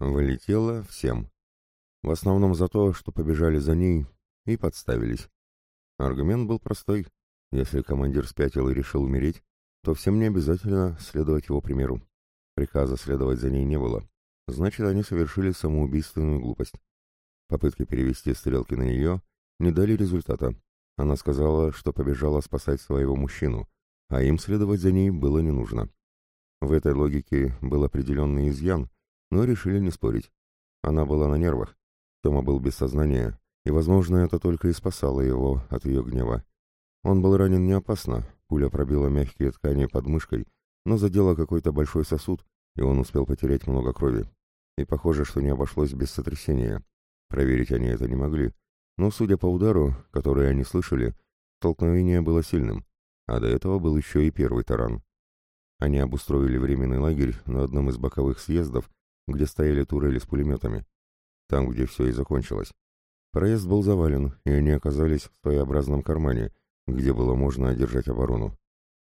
Вылетело всем. В основном за то, что побежали за ней и подставились. Аргумент был простой. Если командир спятил и решил умереть, то всем не обязательно следовать его примеру. Приказа следовать за ней не было. Значит, они совершили самоубийственную глупость. Попытки перевести стрелки на нее не дали результата. Она сказала, что побежала спасать своего мужчину, а им следовать за ней было не нужно. В этой логике был определенный изъян, но решили не спорить. Она была на нервах. Тома был без сознания, и, возможно, это только и спасало его от ее гнева. Он был ранен не опасно, пуля пробила мягкие ткани под мышкой, но задела какой-то большой сосуд, и он успел потерять много крови. И похоже, что не обошлось без сотрясения. Проверить они это не могли, но, судя по удару, который они слышали, столкновение было сильным, а до этого был еще и первый таран. Они обустроили временный лагерь на одном из боковых съездов, где стояли турели с пулеметами. Там, где все и закончилось. Проезд был завален, и они оказались в своеобразном кармане, где было можно одержать оборону.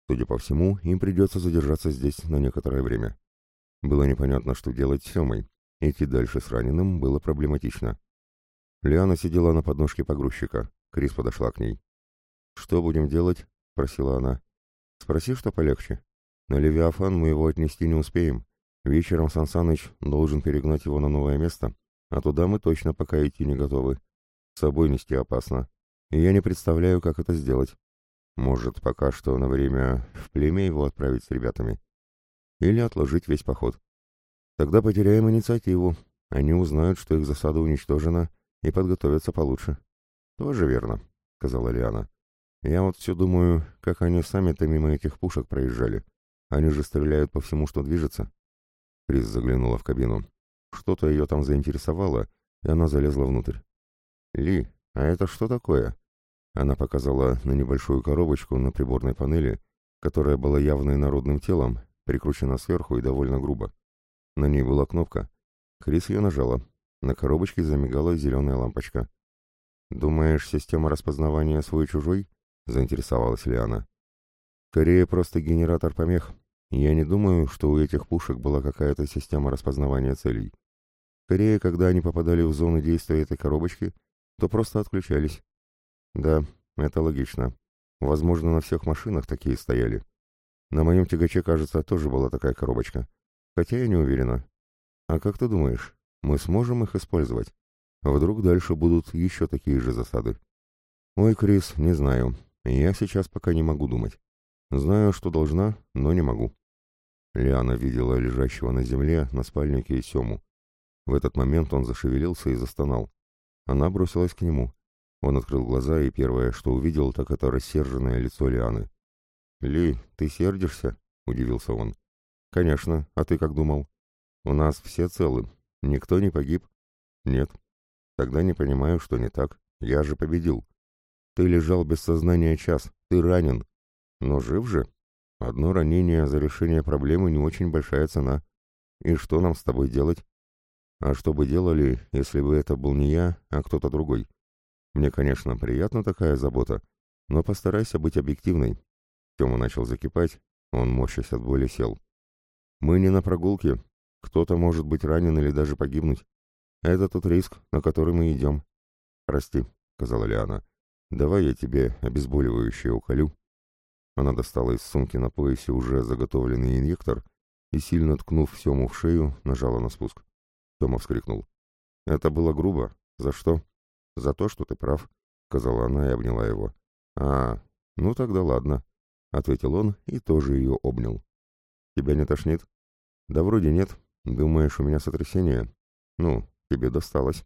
Судя по всему, им придется задержаться здесь на некоторое время. Было непонятно, что делать с Семой. Идти дальше с раненым было проблематично. Лиана сидела на подножке погрузчика. Крис подошла к ней. «Что будем делать?» — спросила она. «Спроси, что полегче. На Левиафан мы его отнести не успеем. Вечером Сансаныч должен перегнать его на новое место, а туда мы точно пока идти не готовы. С собой нести опасно. И я не представляю, как это сделать. Может, пока что на время в племя его отправить с ребятами. Или отложить весь поход. Тогда потеряем инициативу. Они узнают, что их засада уничтожена, и подготовятся получше. Тоже верно, сказала Лиана. Я вот все думаю, как они сами-то мимо этих пушек проезжали. Они же стреляют по всему, что движется. Крис заглянула в кабину. Что-то ее там заинтересовало, и она залезла внутрь. «Ли, а это что такое?» Она показала на небольшую коробочку на приборной панели, которая была явно инородным телом, прикручена сверху и довольно грубо. На ней была кнопка. Крис ее нажала. На коробочке замигала зеленая лампочка. «Думаешь, система распознавания свой-чужой?» — заинтересовалась Лиана. Скорее просто генератор помех. Я не думаю, что у этих пушек была какая-то система распознавания целей. Скорее, когда они попадали в зону действия этой коробочки, то просто отключались. Да, это логично. Возможно, на всех машинах такие стояли. На моем тягаче, кажется, тоже была такая коробочка. Хотя я не уверена. А как ты думаешь, мы сможем их использовать? Вдруг дальше будут еще такие же засады? Ой, Крис, не знаю. Я сейчас пока не могу думать. Знаю, что должна, но не могу. Лиана видела лежащего на земле на спальнике Сему. В этот момент он зашевелился и застонал. Она бросилась к нему. Он открыл глаза, и первое, что увидел, так это рассерженное лицо Лианы. «Ли, ты сердишься?» — удивился он. «Конечно. А ты как думал?» «У нас все целы. Никто не погиб?» «Нет». «Тогда не понимаю, что не так. Я же победил. Ты лежал без сознания час. Ты ранен. Но жив же? Одно ранение за решение проблемы не очень большая цена. И что нам с тобой делать? А что бы делали, если бы это был не я, а кто-то другой? Мне, конечно, приятна такая забота, но постарайся быть объективной. Тёма начал закипать, он, морщась от боли, сел. Мы не на прогулке. Кто-то может быть ранен или даже погибнуть. Это тот риск, на который мы идем. Прости, сказала Лиана. Давай я тебе обезболивающее уколю. Она достала из сумки на поясе уже заготовленный инъектор и, сильно ткнув Сему в шею, нажала на спуск. Тома вскрикнул. «Это было грубо. За что?» «За то, что ты прав», — сказала она и обняла его. «А, ну тогда ладно», — ответил он и тоже ее обнял. «Тебя не тошнит?» «Да вроде нет. Думаешь, у меня сотрясение?» «Ну, тебе досталось.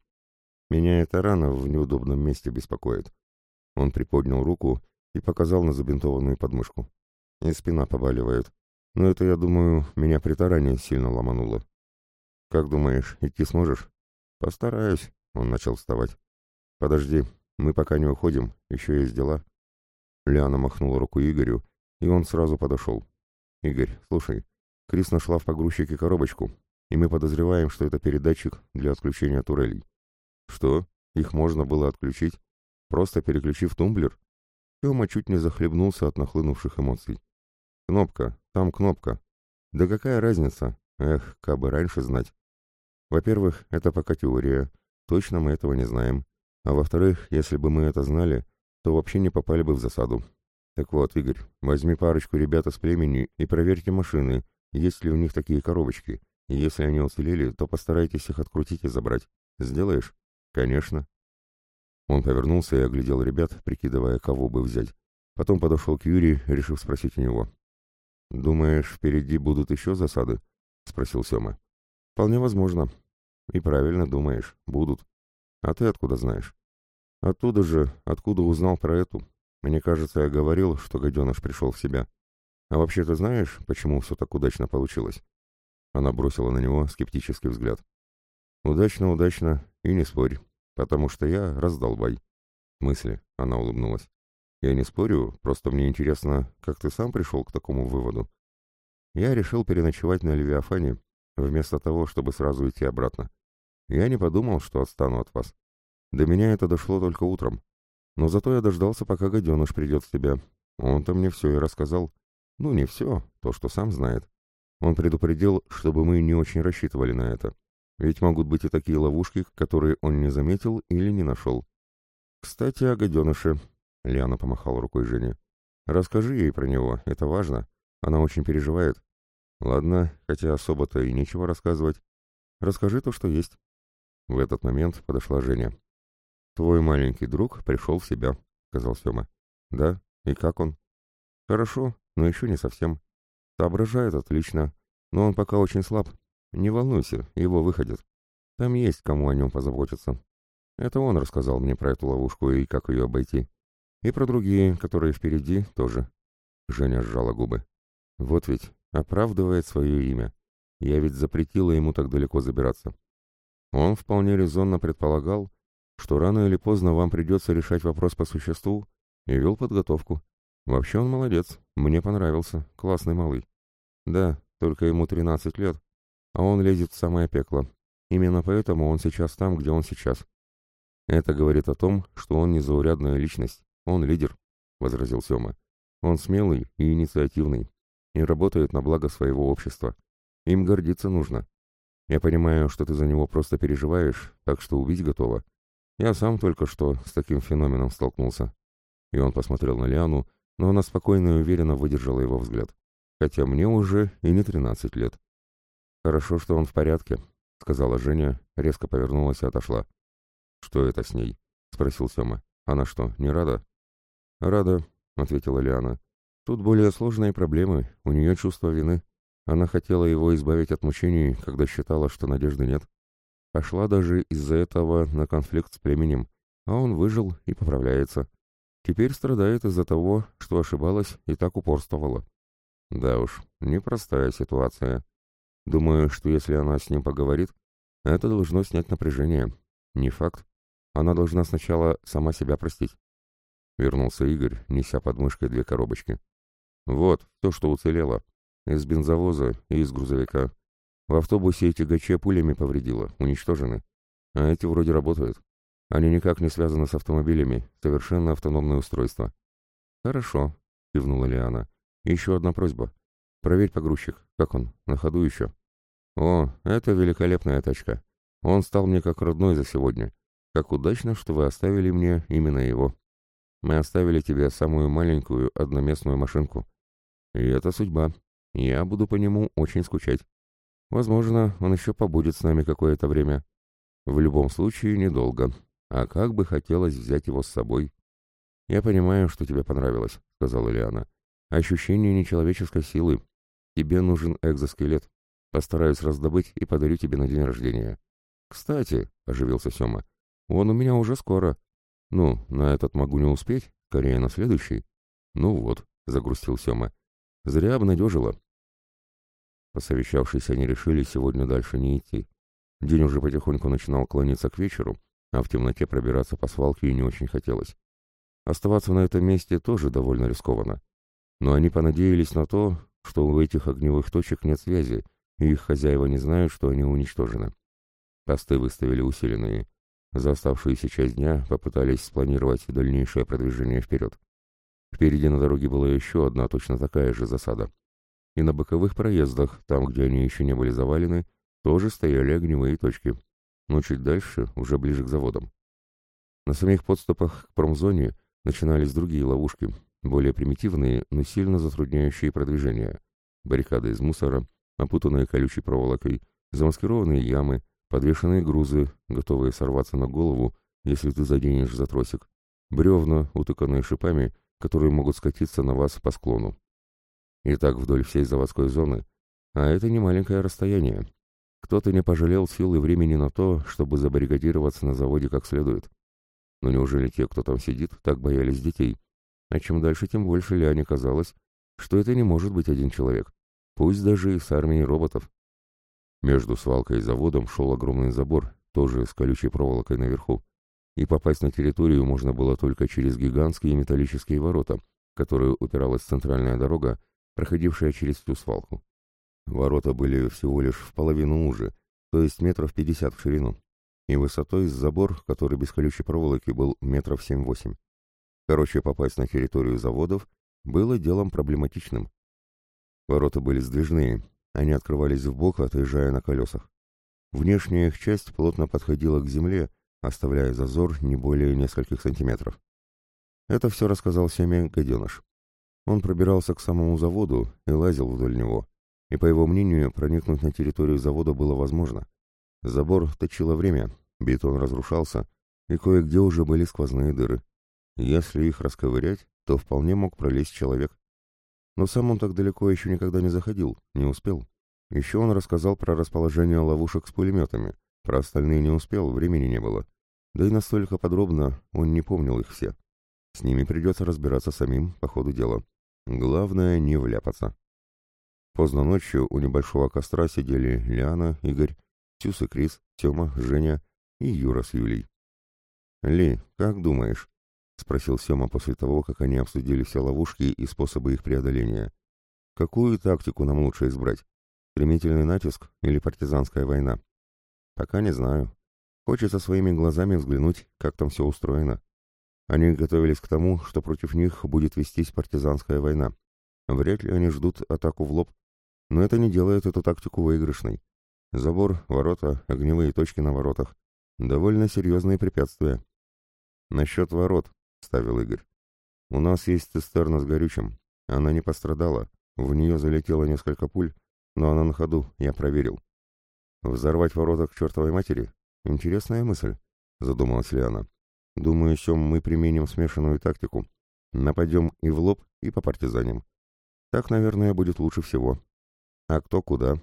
Меня эта рана в неудобном месте беспокоит». Он приподнял руку и показал на забинтованную подмышку. И спина побаливает. Но это, я думаю, меня при таране сильно ломануло. Как думаешь, идти сможешь? Постараюсь, он начал вставать. Подожди, мы пока не уходим, еще есть дела. Лиана махнула руку Игорю, и он сразу подошел. Игорь, слушай, Крис нашла в погрузчике коробочку, и мы подозреваем, что это передатчик для отключения турелей. Что? Их можно было отключить? Просто переключив тумблер? Тёма чуть не захлебнулся от нахлынувших эмоций. «Кнопка, там кнопка. Да какая разница? Эх, кабы раньше знать». Во-первых, это пока теория. Точно мы этого не знаем. А во-вторых, если бы мы это знали, то вообще не попали бы в засаду. Так вот, Игорь, возьми парочку ребят из племени и проверьте машины, есть ли у них такие коробочки. Если они уцелели, то постарайтесь их открутить и забрать. Сделаешь? Конечно. Он повернулся и оглядел ребят, прикидывая, кого бы взять. Потом подошел к Юрию, решив спросить у него. «Думаешь, впереди будут еще засады?» — спросил Сема. «Вполне возможно. И правильно думаешь, будут. А ты откуда знаешь?» «Оттуда же, откуда узнал про эту. Мне кажется, я говорил, что гаденыш пришел в себя. А вообще ты знаешь, почему все так удачно получилось?» Она бросила на него скептический взгляд. «Удачно, удачно, и не спорь, потому что я раздолбай». «В смысле?» — она улыбнулась. «Я не спорю, просто мне интересно, как ты сам пришел к такому выводу?» Я решил переночевать на Левиафане, вместо того, чтобы сразу идти обратно. Я не подумал, что отстану от вас. До меня это дошло только утром. Но зато я дождался, пока гаденыш придет в себя. Он-то мне все и рассказал. Ну, не все, то, что сам знает. Он предупредил, чтобы мы не очень рассчитывали на это. Ведь могут быть и такие ловушки, которые он не заметил или не нашел. «Кстати, о гаденыше», — Лиана помахала рукой Жене. «Расскажи ей про него, это важно. Она очень переживает». «Ладно, хотя особо-то и нечего рассказывать. Расскажи то, что есть». В этот момент подошла Женя. «Твой маленький друг пришел в себя», — сказал Сема. «Да? И как он?» «Хорошо, но еще не совсем. Соображает отлично, но он пока очень слаб. Не волнуйся, его выходят. Там есть кому о нем позаботиться. Это он рассказал мне про эту ловушку и как ее обойти. И про другие, которые впереди, тоже. Женя сжала губы. Вот ведь, оправдывает свое имя. Я ведь запретила ему так далеко забираться. Он вполне резонно предполагал, что рано или поздно вам придется решать вопрос по существу, и вел подготовку. Вообще он молодец, мне понравился, классный малый. Да, только ему 13 лет, а он лезет в самое пекло. Именно поэтому он сейчас там, где он сейчас. Это говорит о том, что он незаурядная личность, он лидер, — возразил Сема. Он смелый и инициативный, и работает на благо своего общества. Им гордиться нужно. Я понимаю, что ты за него просто переживаешь, так что убить готова. Я сам только что с таким феноменом столкнулся. И он посмотрел на Лиану, но она спокойно и уверенно выдержала его взгляд. Хотя мне уже и не тринадцать лет. «Хорошо, что он в порядке», — сказала Женя, резко повернулась и отошла. «Что это с ней?» — спросил Сема. «Она что, не рада?» «Рада», — ответила Лиана. «Тут более сложные проблемы, у нее чувство вины. Она хотела его избавить от мучений, когда считала, что надежды нет. Пошла даже из-за этого на конфликт с племенем, а он выжил и поправляется. Теперь страдает из-за того, что ошибалась и так упорствовала. Да уж, непростая ситуация. Думаю, что если она с ним поговорит, это должно снять напряжение. Не факт. Она должна сначала сама себя простить. Вернулся Игорь, неся под мышкой две коробочки. Вот, то, что уцелело. Из бензовоза и из грузовика. В автобусе эти гачи пулями повредило, уничтожены. А эти вроде работают. Они никак не связаны с автомобилями, совершенно автономное устройство. «Хорошо», — кивнула Лиана. «Еще одна просьба. Проверь погрузчик. Как он? На ходу еще?» «О, это великолепная тачка. Он стал мне как родной за сегодня. Как удачно, что вы оставили мне именно его. Мы оставили тебе самую маленькую одноместную машинку. И это судьба. Я буду по нему очень скучать. Возможно, он еще побудет с нами какое-то время. В любом случае, недолго. А как бы хотелось взять его с собой. «Я понимаю, что тебе понравилось», — сказала Лиана. «Ощущение нечеловеческой силы. Тебе нужен экзоскелет. Постараюсь раздобыть и подарю тебе на день рождения». «Кстати», — оживился Сема, — «он у меня уже скоро». «Ну, на этот могу не успеть, скорее на следующий». «Ну вот», — загрустил Сема, — «зря обнадежила». Посовещавшись, они решили сегодня дальше не идти. День уже потихоньку начинал клониться к вечеру, а в темноте пробираться по свалке и не очень хотелось. Оставаться на этом месте тоже довольно рискованно. Но они понадеялись на то, что у этих огневых точек нет связи, и их хозяева не знают, что они уничтожены. Посты выставили усиленные. За оставшуюся часть дня попытались спланировать дальнейшее продвижение вперед. Впереди на дороге была еще одна точно такая же засада. И на боковых проездах, там, где они еще не были завалены, тоже стояли огневые точки, но чуть дальше, уже ближе к заводам. На самих подступах к промзоне начинались другие ловушки, более примитивные, но сильно затрудняющие продвижение. Баррикады из мусора, опутанные колючей проволокой, замаскированные ямы, подвешенные грузы, готовые сорваться на голову, если ты заденешь за тросик, бревна, утыканные шипами, которые могут скатиться на вас по склону. И так вдоль всей заводской зоны, а это не маленькое расстояние. Кто-то не пожалел сил и времени на то, чтобы забаррикадироваться на заводе как следует. Но неужели те, кто там сидит, так боялись детей? А чем дальше, тем больше Ляне казалось, что это не может быть один человек, пусть даже и с армией роботов. Между свалкой и заводом шел огромный забор, тоже с колючей проволокой наверху, и попасть на территорию можно было только через гигантские металлические ворота, которые упиралась центральная дорога, проходившая через всю свалку. Ворота были всего лишь в половину уже, то есть метров пятьдесят в ширину, и высотой с забор, который без колючей проволоки был метров семь-восемь. Короче, попасть на территорию заводов было делом проблематичным. Ворота были сдвижные, они открывались в бок, отъезжая на колесах. Внешняя их часть плотно подходила к земле, оставляя зазор не более нескольких сантиметров. Это все рассказал Семя гаденыш. Он пробирался к самому заводу и лазил вдоль него, и, по его мнению, проникнуть на территорию завода было возможно. Забор точило время, бетон разрушался, и кое-где уже были сквозные дыры. Если их расковырять, то вполне мог пролезть человек. Но сам он так далеко еще никогда не заходил, не успел. Еще он рассказал про расположение ловушек с пулеметами, про остальные не успел, времени не было. Да и настолько подробно он не помнил их все. С ними придется разбираться самим по ходу дела. Главное не вляпаться. Поздно ночью у небольшого костра сидели Лиана, Игорь, Тюс и Крис, Тёма, Женя и Юра с Юлей. «Ли, как думаешь?» — спросил Сёма после того, как они обсудили все ловушки и способы их преодоления. «Какую тактику нам лучше избрать? Стремительный натиск или партизанская война?» «Пока не знаю. Хочется своими глазами взглянуть, как там все устроено. Они готовились к тому, что против них будет вестись партизанская война. Вряд ли они ждут атаку в лоб. Но это не делает эту тактику выигрышной. Забор, ворота, огневые точки на воротах. Довольно серьезные препятствия. «Насчет ворот», — ставил Игорь. «У нас есть цистерна с горючим. Она не пострадала. В нее залетело несколько пуль, но она на ходу, я проверил. Взорвать ворота к чертовой матери? Интересная мысль», — задумалась Лиана. «Думаю, Сем, мы применим смешанную тактику. Нападем и в лоб, и по партизанам. Так, наверное, будет лучше всего. А кто куда?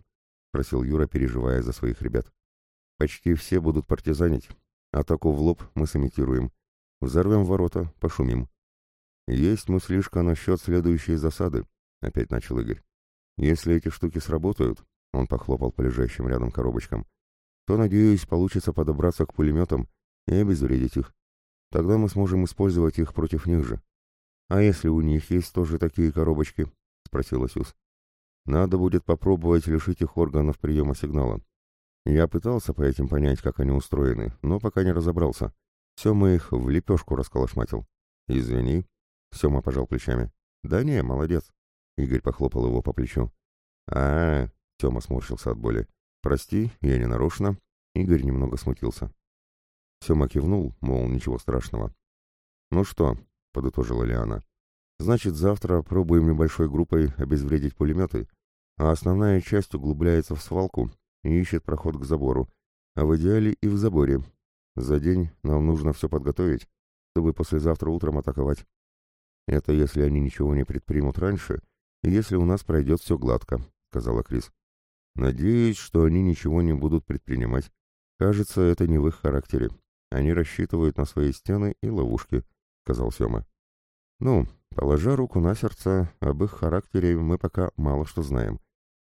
— просил Юра, переживая за своих ребят. «Почти все будут партизанить. Атаку в лоб мы сымитируем. Взорвем ворота, пошумим». «Есть мыслишка насчет следующей засады», — опять начал Игорь. «Если эти штуки сработают», — он похлопал по лежащим рядом коробочкам, «то, надеюсь, получится подобраться к пулеметам и обезвредить их. Тогда мы сможем использовать их против них же». «А если у них есть тоже такие коробочки?» — спросил Асюс. Надо будет попробовать лишить их органов приема сигнала. Я пытался по этим понять, как они устроены, но пока не разобрался. Сема их в лепешку расколошматил. Извини. Сема пожал плечами. Да не, молодец. Игорь похлопал его по плечу. а, -а, -а Тёма сморщился от боли. «Прости, я не нарочно». Игорь немного смутился. Сема кивнул, мол, ничего страшного. «Ну что», — подытожила Лиана, — «значит, завтра пробуем небольшой группой обезвредить пулеметы а основная часть углубляется в свалку и ищет проход к забору, а в идеале и в заборе. За день нам нужно все подготовить, чтобы послезавтра утром атаковать. Это если они ничего не предпримут раньше, и если у нас пройдет все гладко, — сказала Крис. Надеюсь, что они ничего не будут предпринимать. Кажется, это не в их характере. Они рассчитывают на свои стены и ловушки, — сказал Сема. Ну, положа руку на сердце, об их характере мы пока мало что знаем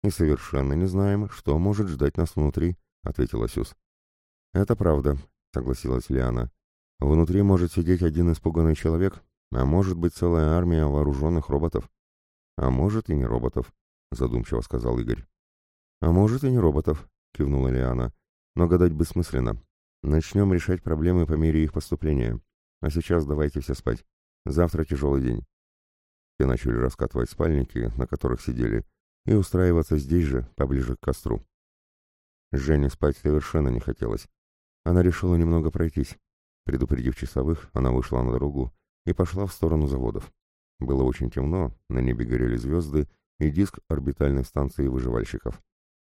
и совершенно не знаем, что может ждать нас внутри», — ответила Сюз. «Это правда», — согласилась Лиана. «Внутри может сидеть один испуганный человек, а может быть целая армия вооруженных роботов. А может и не роботов», — задумчиво сказал Игорь. «А может и не роботов», — кивнула Лиана. «Но гадать бессмысленно. Начнем решать проблемы по мере их поступления. А сейчас давайте все спать. Завтра тяжелый день». Все начали раскатывать спальники, на которых сидели, — и устраиваться здесь же, поближе к костру. Жене спать совершенно не хотелось. Она решила немного пройтись. Предупредив часовых, она вышла на дорогу и пошла в сторону заводов. Было очень темно, на небе горели звезды и диск орбитальной станции выживальщиков.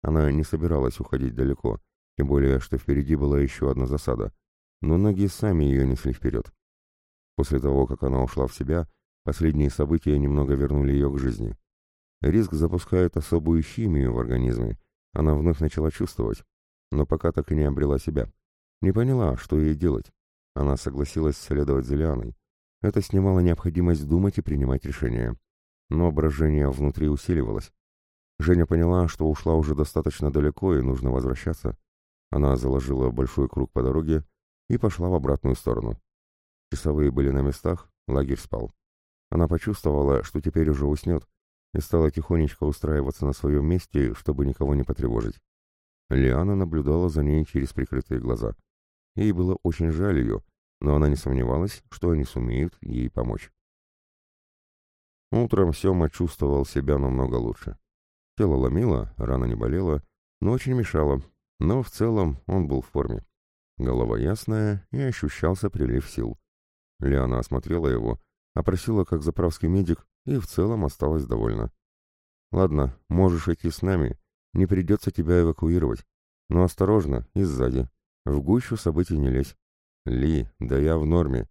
Она не собиралась уходить далеко, тем более, что впереди была еще одна засада, но ноги сами ее несли вперед. После того, как она ушла в себя, последние события немного вернули ее к жизни. Риск запускает особую химию в организме, она вновь начала чувствовать, но пока так и не обрела себя. Не поняла, что ей делать. Она согласилась следовать за Лианой. Это снимало необходимость думать и принимать решения. Но брожение внутри усиливалось. Женя поняла, что ушла уже достаточно далеко и нужно возвращаться. Она заложила большой круг по дороге и пошла в обратную сторону. Часовые были на местах, лагерь спал. Она почувствовала, что теперь уже уснет, и стала тихонечко устраиваться на своем месте, чтобы никого не потревожить. Лиана наблюдала за ней через прикрытые глаза. Ей было очень жаль ее, но она не сомневалась, что они сумеют ей помочь. Утром Сема чувствовал себя намного лучше. Тело ломило, рана не болела, но очень мешало, но в целом он был в форме. Голова ясная и ощущался прилив сил. Лиана осмотрела его, опросила как заправский медик и в целом осталась довольна. «Ладно, можешь идти с нами, не придется тебя эвакуировать. Но осторожно и сзади. В гущу событий не лезь. Ли, да я в норме.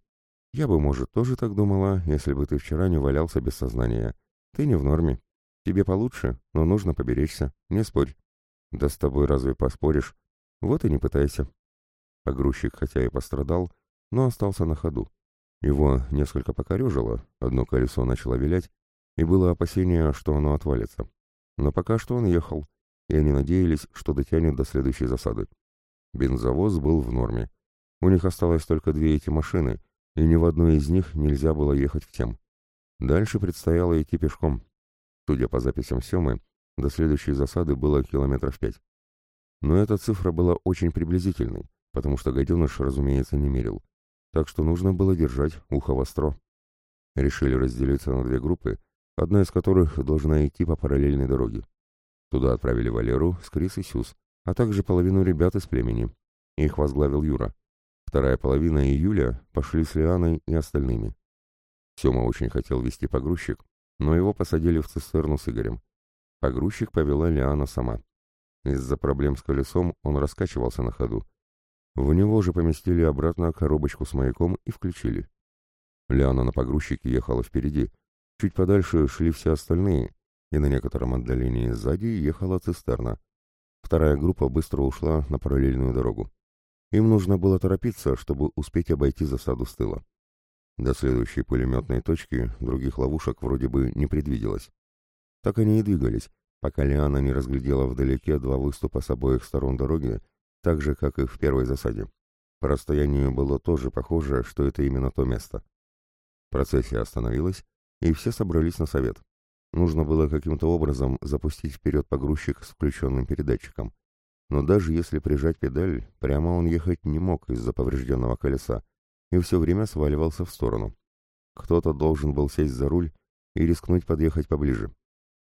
Я бы, может, тоже так думала, если бы ты вчера не валялся без сознания. Ты не в норме. Тебе получше, но нужно поберечься, не спорь. Да с тобой разве поспоришь? Вот и не пытайся. Погрузчик хотя и пострадал, но остался на ходу. Его несколько покорежило, одно колесо начало вилять, и было опасение, что оно отвалится. Но пока что он ехал, и они надеялись, что дотянет до следующей засады. Бензовоз был в норме. У них осталось только две эти машины, и ни в одной из них нельзя было ехать в тем. Дальше предстояло идти пешком. Судя по записям Семы, до следующей засады было километров пять. Но эта цифра была очень приблизительной, потому что гаденыш, разумеется, не мерил так что нужно было держать ухо востро. Решили разделиться на две группы, одна из которых должна идти по параллельной дороге. Туда отправили Валеру, Скрис и Сюз, а также половину ребят из племени. Их возглавил Юра. Вторая половина и Юля пошли с Лианой и остальными. Сема очень хотел вести погрузчик, но его посадили в цистерну с Игорем. Погрузчик повела Лиана сама. Из-за проблем с колесом он раскачивался на ходу, в него же поместили обратно коробочку с маяком и включили. Лиана на погрузчике ехала впереди. Чуть подальше шли все остальные, и на некотором отдалении сзади ехала цистерна. Вторая группа быстро ушла на параллельную дорогу. Им нужно было торопиться, чтобы успеть обойти засаду с тыла. До следующей пулеметной точки других ловушек вроде бы не предвиделось. Так они и двигались, пока Лиана не разглядела вдалеке два выступа с обоих сторон дороги так же, как и в первой засаде. По расстоянию было тоже похоже, что это именно то место. Процессия остановилась, и все собрались на совет. Нужно было каким-то образом запустить вперед погрузчик с включенным передатчиком. Но даже если прижать педаль, прямо он ехать не мог из-за поврежденного колеса, и все время сваливался в сторону. Кто-то должен был сесть за руль и рискнуть подъехать поближе.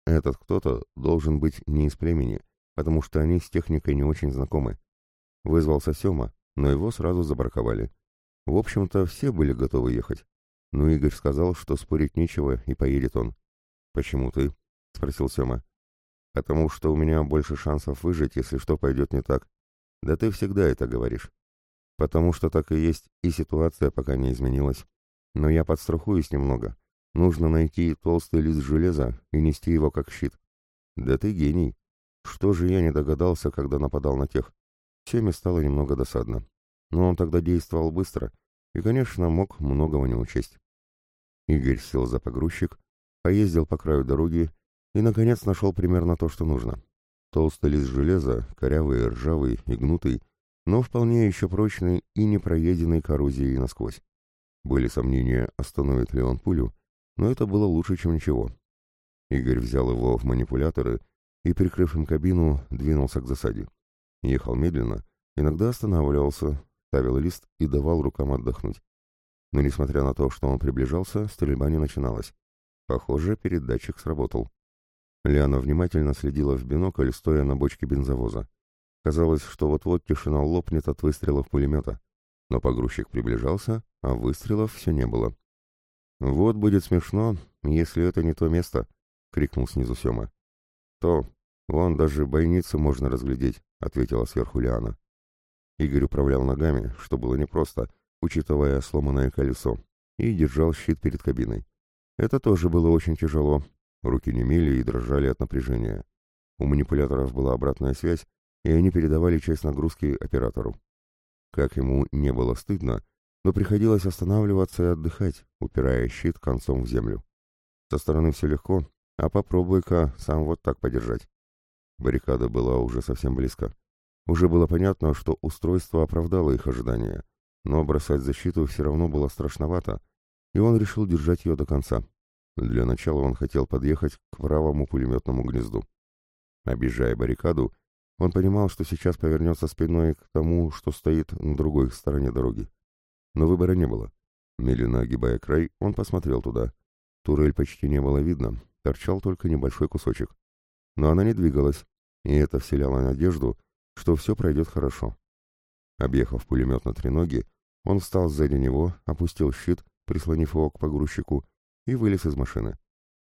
Этот кто-то должен быть не из племени, потому что они с техникой не очень знакомы. Вызвался Сема, но его сразу забраковали. В общем-то, все были готовы ехать. Но Игорь сказал, что спорить нечего, и поедет он. «Почему ты?» — спросил Сема. «Потому что у меня больше шансов выжить, если что пойдет не так. Да ты всегда это говоришь. Потому что так и есть, и ситуация пока не изменилась. Но я подстрахуюсь немного. Нужно найти толстый лист железа и нести его как щит. Да ты гений. Что же я не догадался, когда нападал на тех? Семе стало немного досадно. Но он тогда действовал быстро и, конечно, мог многого не учесть. Игорь сел за погрузчик, поездил по краю дороги и, наконец, нашел примерно то, что нужно. Толстый лист железа, корявый, ржавый и гнутый, но вполне еще прочный и не проеденный коррозией насквозь. Были сомнения, остановит ли он пулю, но это было лучше, чем ничего. Игорь взял его в манипуляторы и, прикрыв им кабину, двинулся к засаде. Ехал медленно, иногда останавливался, ставил лист и давал рукам отдохнуть. Но несмотря на то, что он приближался, стрельба не начиналась. Похоже, передатчик сработал. Лиана внимательно следила в бинокль, стоя на бочке бензовоза. Казалось, что вот-вот тишина лопнет от выстрелов пулемета. Но погрузчик приближался, а выстрелов все не было. «Вот будет смешно, если это не то место», — крикнул снизу Сема. «То, вон даже бойницу можно разглядеть», — ответила сверху Лиана. Игорь управлял ногами, что было непросто, учитывая сломанное колесо, и держал щит перед кабиной. Это тоже было очень тяжело. Руки немели и дрожали от напряжения. У манипуляторов была обратная связь, и они передавали часть нагрузки оператору. Как ему не было стыдно, но приходилось останавливаться и отдыхать, упирая щит концом в землю. Со стороны все легко, а попробуй-ка сам вот так подержать. Баррикада была уже совсем близко. Уже было понятно, что устройство оправдало их ожидания, но бросать защиту все равно было страшновато, и он решил держать ее до конца. Для начала он хотел подъехать к правому пулеметному гнезду. Объезжая баррикаду, он понимал, что сейчас повернется спиной к тому, что стоит на другой стороне дороги. Но выбора не было. Медленно огибая край, он посмотрел туда. Турель почти не было видно, торчал только небольшой кусочек. Но она не двигалась, и это вселяло надежду, что все пройдет хорошо. Объехав пулемет на треноги, он встал сзади него, опустил щит, прислонив его к погрузчику, и вылез из машины.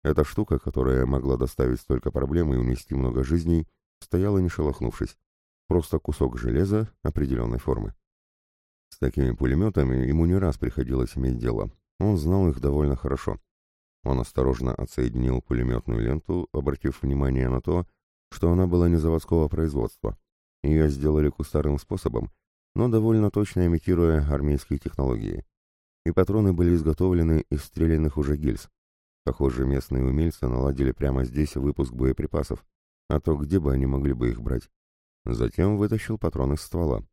Эта штука, которая могла доставить столько проблем и унести много жизней, стояла не шелохнувшись. Просто кусок железа определенной формы. С такими пулеметами ему не раз приходилось иметь дело. Он знал их довольно хорошо. Он осторожно отсоединил пулеметную ленту, обратив внимание на то, что она была не заводского производства. Ее сделали кустарным способом, но довольно точно имитируя армейские технологии. И патроны были изготовлены из стрелянных уже гильз. Похоже, местные умельцы наладили прямо здесь выпуск боеприпасов, а то где бы они могли бы их брать? Затем вытащил патрон из ствола.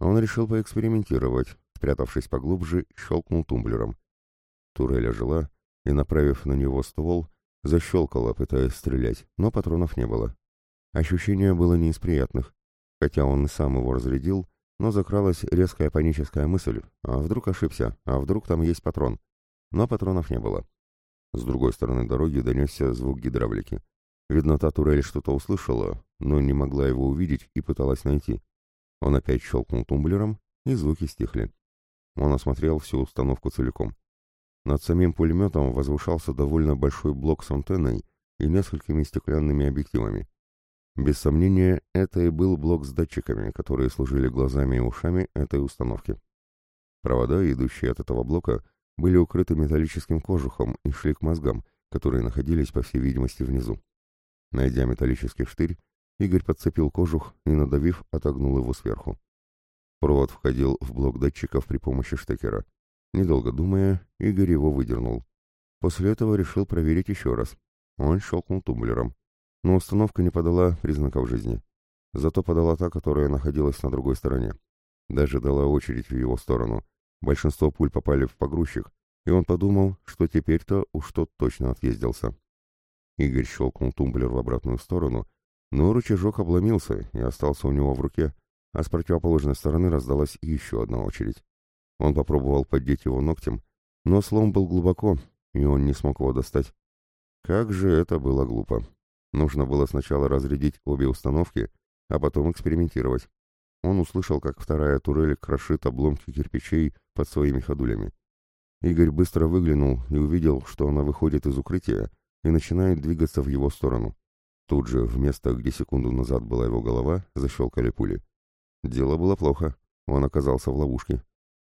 Он решил поэкспериментировать, спрятавшись поглубже, щелкнул тумблером. Турель ожила и, направив на него ствол, защелкала, пытаясь стрелять, но патронов не было. Ощущение было не из приятных. Хотя он сам его разрядил, но закралась резкая паническая мысль, а вдруг ошибся, а вдруг там есть патрон. Но патронов не было. С другой стороны дороги донесся звук гидравлики. Видно, та турель что-то услышала, но не могла его увидеть и пыталась найти. Он опять щелкнул тумблером, и звуки стихли. Он осмотрел всю установку целиком. Над самим пулеметом возвышался довольно большой блок с антенной и несколькими стеклянными объективами. Без сомнения, это и был блок с датчиками, которые служили глазами и ушами этой установки. Провода, идущие от этого блока, были укрыты металлическим кожухом и шли к мозгам, которые находились, по всей видимости, внизу. Найдя металлический штырь, Игорь подцепил кожух и, надавив, отогнул его сверху. Провод входил в блок датчиков при помощи штекера. Недолго думая, Игорь его выдернул. После этого решил проверить еще раз. Он щелкнул тумблером. Но установка не подала признаков жизни. Зато подала та, которая находилась на другой стороне. Даже дала очередь в его сторону. Большинство пуль попали в погрузчик, и он подумал, что теперь-то уж тот точно отъездился. Игорь щелкнул тумблер в обратную сторону, но рычажок обломился и остался у него в руке, а с противоположной стороны раздалась еще одна очередь. Он попробовал поддеть его ногтем, но слом был глубоко, и он не смог его достать. Как же это было глупо. Нужно было сначала разрядить обе установки, а потом экспериментировать. Он услышал, как вторая турель крошит обломки кирпичей под своими ходулями. Игорь быстро выглянул и увидел, что она выходит из укрытия, и начинает двигаться в его сторону. Тут же, в место, где секунду назад была его голова, защелкали пули. Дело было плохо, он оказался в ловушке.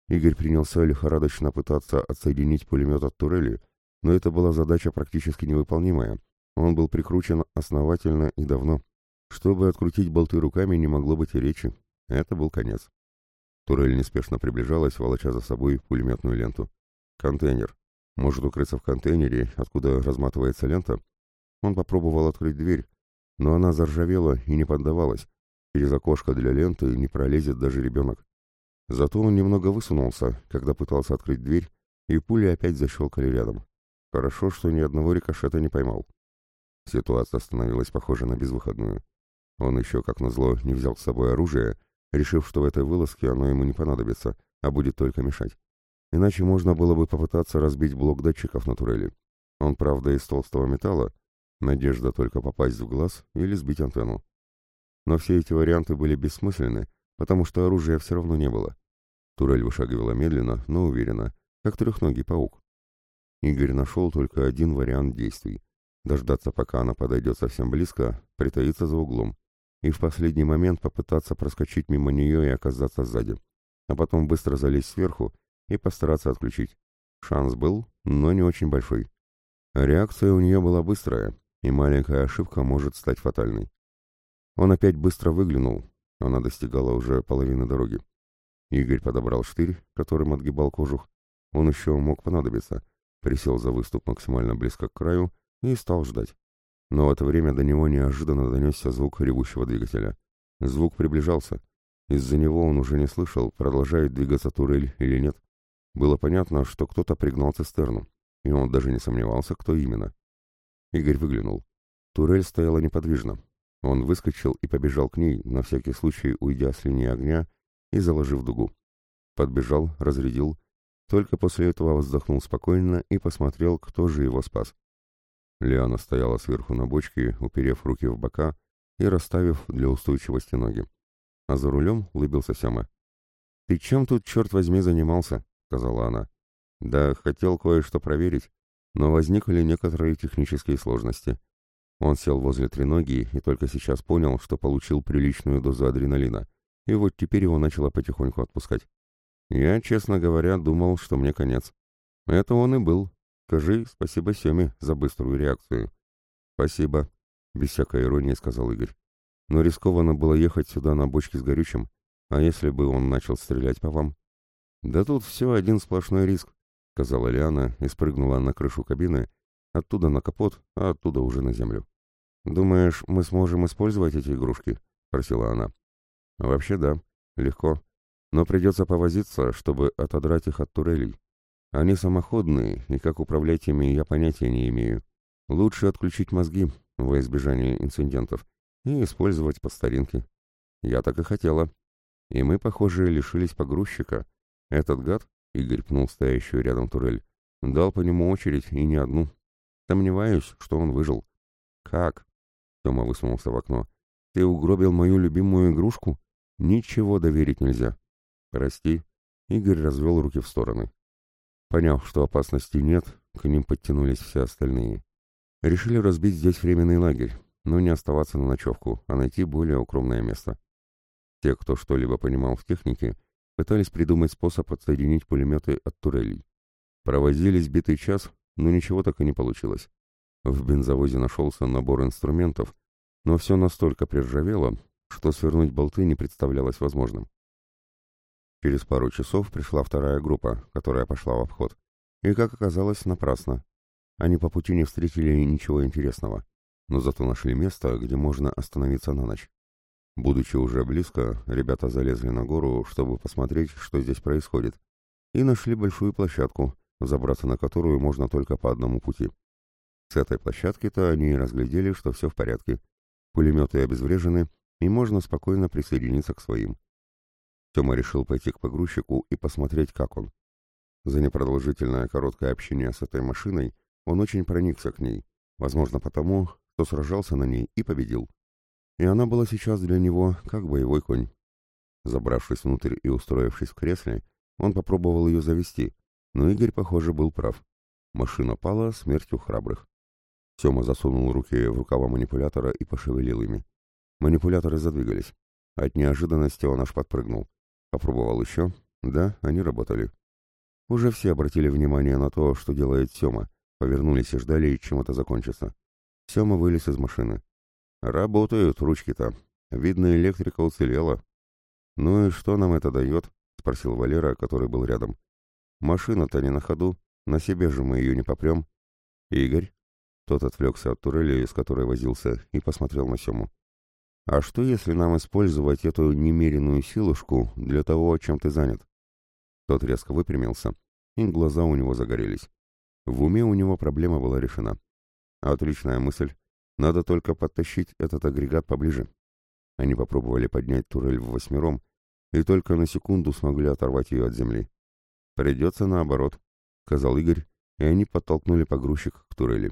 Игорь принялся лихорадочно пытаться отсоединить пулемет от турели, но это была задача практически невыполнимая. Он был прикручен основательно и давно. Чтобы открутить болты руками, не могло быть и речи. Это был конец. Турель неспешно приближалась, волоча за собой пулеметную ленту. Контейнер. Может укрыться в контейнере, откуда разматывается лента? Он попробовал открыть дверь, но она заржавела и не поддавалась. Через окошко для ленты не пролезет даже ребенок. Зато он немного высунулся, когда пытался открыть дверь, и пули опять защелкали рядом. Хорошо, что ни одного рикошета не поймал. Ситуация становилась похожа на безвыходную. Он еще, как назло, не взял с собой оружие, решив, что в этой вылазке оно ему не понадобится, а будет только мешать. Иначе можно было бы попытаться разбить блок датчиков на турели. Он, правда, из толстого металла. Надежда только попасть в глаз или сбить антенну. Но все эти варианты были бессмысленны, потому что оружия все равно не было. Турель вышагивала медленно, но уверенно, как трехногий паук. Игорь нашел только один вариант действий — дождаться, пока она подойдет совсем близко, притаиться за углом, и в последний момент попытаться проскочить мимо нее и оказаться сзади, а потом быстро залезть сверху и постараться отключить. Шанс был, но не очень большой. Реакция у нее была быстрая, и маленькая ошибка может стать фатальной. Он опять быстро выглянул, она достигала уже половины дороги. Игорь подобрал штырь, которым отгибал кожух. Он еще мог понадобиться. Присел за выступ максимально близко к краю и стал ждать. Но в это время до него неожиданно донесся звук ревущего двигателя. Звук приближался. Из-за него он уже не слышал, продолжает двигаться турель или нет. Было понятно, что кто-то пригнал цистерну, и он даже не сомневался, кто именно. Игорь выглянул. Турель стояла неподвижно. Он выскочил и побежал к ней, на всякий случай уйдя с линии огня и заложив дугу. Подбежал, разрядил. Только после этого вздохнул спокойно и посмотрел, кто же его спас. Лиана стояла сверху на бочке, уперев руки в бока и расставив для устойчивости ноги. А за рулем улыбился Сяма. «Ты чем тут, черт возьми, занимался?» — сказала она. «Да, хотел кое-что проверить, но возникли некоторые технические сложности». Он сел возле треноги и только сейчас понял, что получил приличную дозу адреналина, и вот теперь его начало потихоньку отпускать. Я, честно говоря, думал, что мне конец. Это он и был, Скажи спасибо Семе за быструю реакцию. Спасибо, без всякой иронии сказал Игорь. Но рискованно было ехать сюда на бочке с горючим, а если бы он начал стрелять по вам? Да тут все один сплошной риск, сказала Лиана и спрыгнула на крышу кабины, оттуда на капот, а оттуда уже на землю. «Думаешь, мы сможем использовать эти игрушки?» — спросила она. «Вообще да, легко. Но придется повозиться, чтобы отодрать их от турелей. Они самоходные, и как управлять ими я понятия не имею. Лучше отключить мозги во избежание инцидентов и использовать по старинке. Я так и хотела. И мы, похоже, лишились погрузчика. Этот гад, Игорь пнул стоящую рядом турель, дал по нему очередь и не одну. Сомневаюсь, что он выжил. Как? Тома высунулся в окно. Ты угробил мою любимую игрушку? Ничего доверить нельзя. Прости. Игорь развел руки в стороны. Поняв, что опасности нет, к ним подтянулись все остальные. Решили разбить здесь временный лагерь, но не оставаться на ночевку, а найти более укромное место. Те, кто что-либо понимал в технике, пытались придумать способ отсоединить пулеметы от турелей. Провозились битый час, но ничего так и не получилось. В бензовозе нашелся набор инструментов, но все настолько приржавело, что свернуть болты не представлялось возможным. Через пару часов пришла вторая группа, которая пошла в обход. И, как оказалось, напрасно. Они по пути не встретили ничего интересного, но зато нашли место, где можно остановиться на ночь. Будучи уже близко, ребята залезли на гору, чтобы посмотреть, что здесь происходит, и нашли большую площадку, забраться на которую можно только по одному пути. С этой площадки-то они разглядели, что все в порядке. Пулеметы обезврежены, и можно спокойно присоединиться к своим. Тёма решил пойти к погрузчику и посмотреть, как он. За непродолжительное короткое общение с этой машиной он очень проникся к ней, возможно потому, что сражался на ней и победил. И она была сейчас для него как боевой конь. Забравшись внутрь и устроившись в кресле, он попробовал ее завести, но Игорь, похоже, был прав. Машина пала смертью храбрых. Сема засунул руки в рукава манипулятора и пошевелил ими. Манипуляторы задвигались. От неожиданности он аж подпрыгнул. Попробовал еще. Да, они работали. Уже все обратили внимание на то, что делает Сема. Повернулись и ждали, чем это закончится. Сема вылез из машины. «Работают ручки-то. Видно, электрика уцелела». «Ну и что нам это дает?» — спросил Валера, который был рядом. «Машина-то не на ходу. На себе же мы ее не попрем». «Игорь?» Тот отвлекся от турели, с которой возился, и посмотрел на Сему. А что, если нам использовать эту немеренную силушку для того, чем ты занят? Тот резко выпрямился, и глаза у него загорелись. В уме у него проблема была решена. Отличная мысль. Надо только подтащить этот агрегат поближе. Они попробовали поднять турель в восьмером, и только на секунду смогли оторвать ее от земли. «Придется наоборот», — сказал Игорь, и они подтолкнули погрузчик к турели.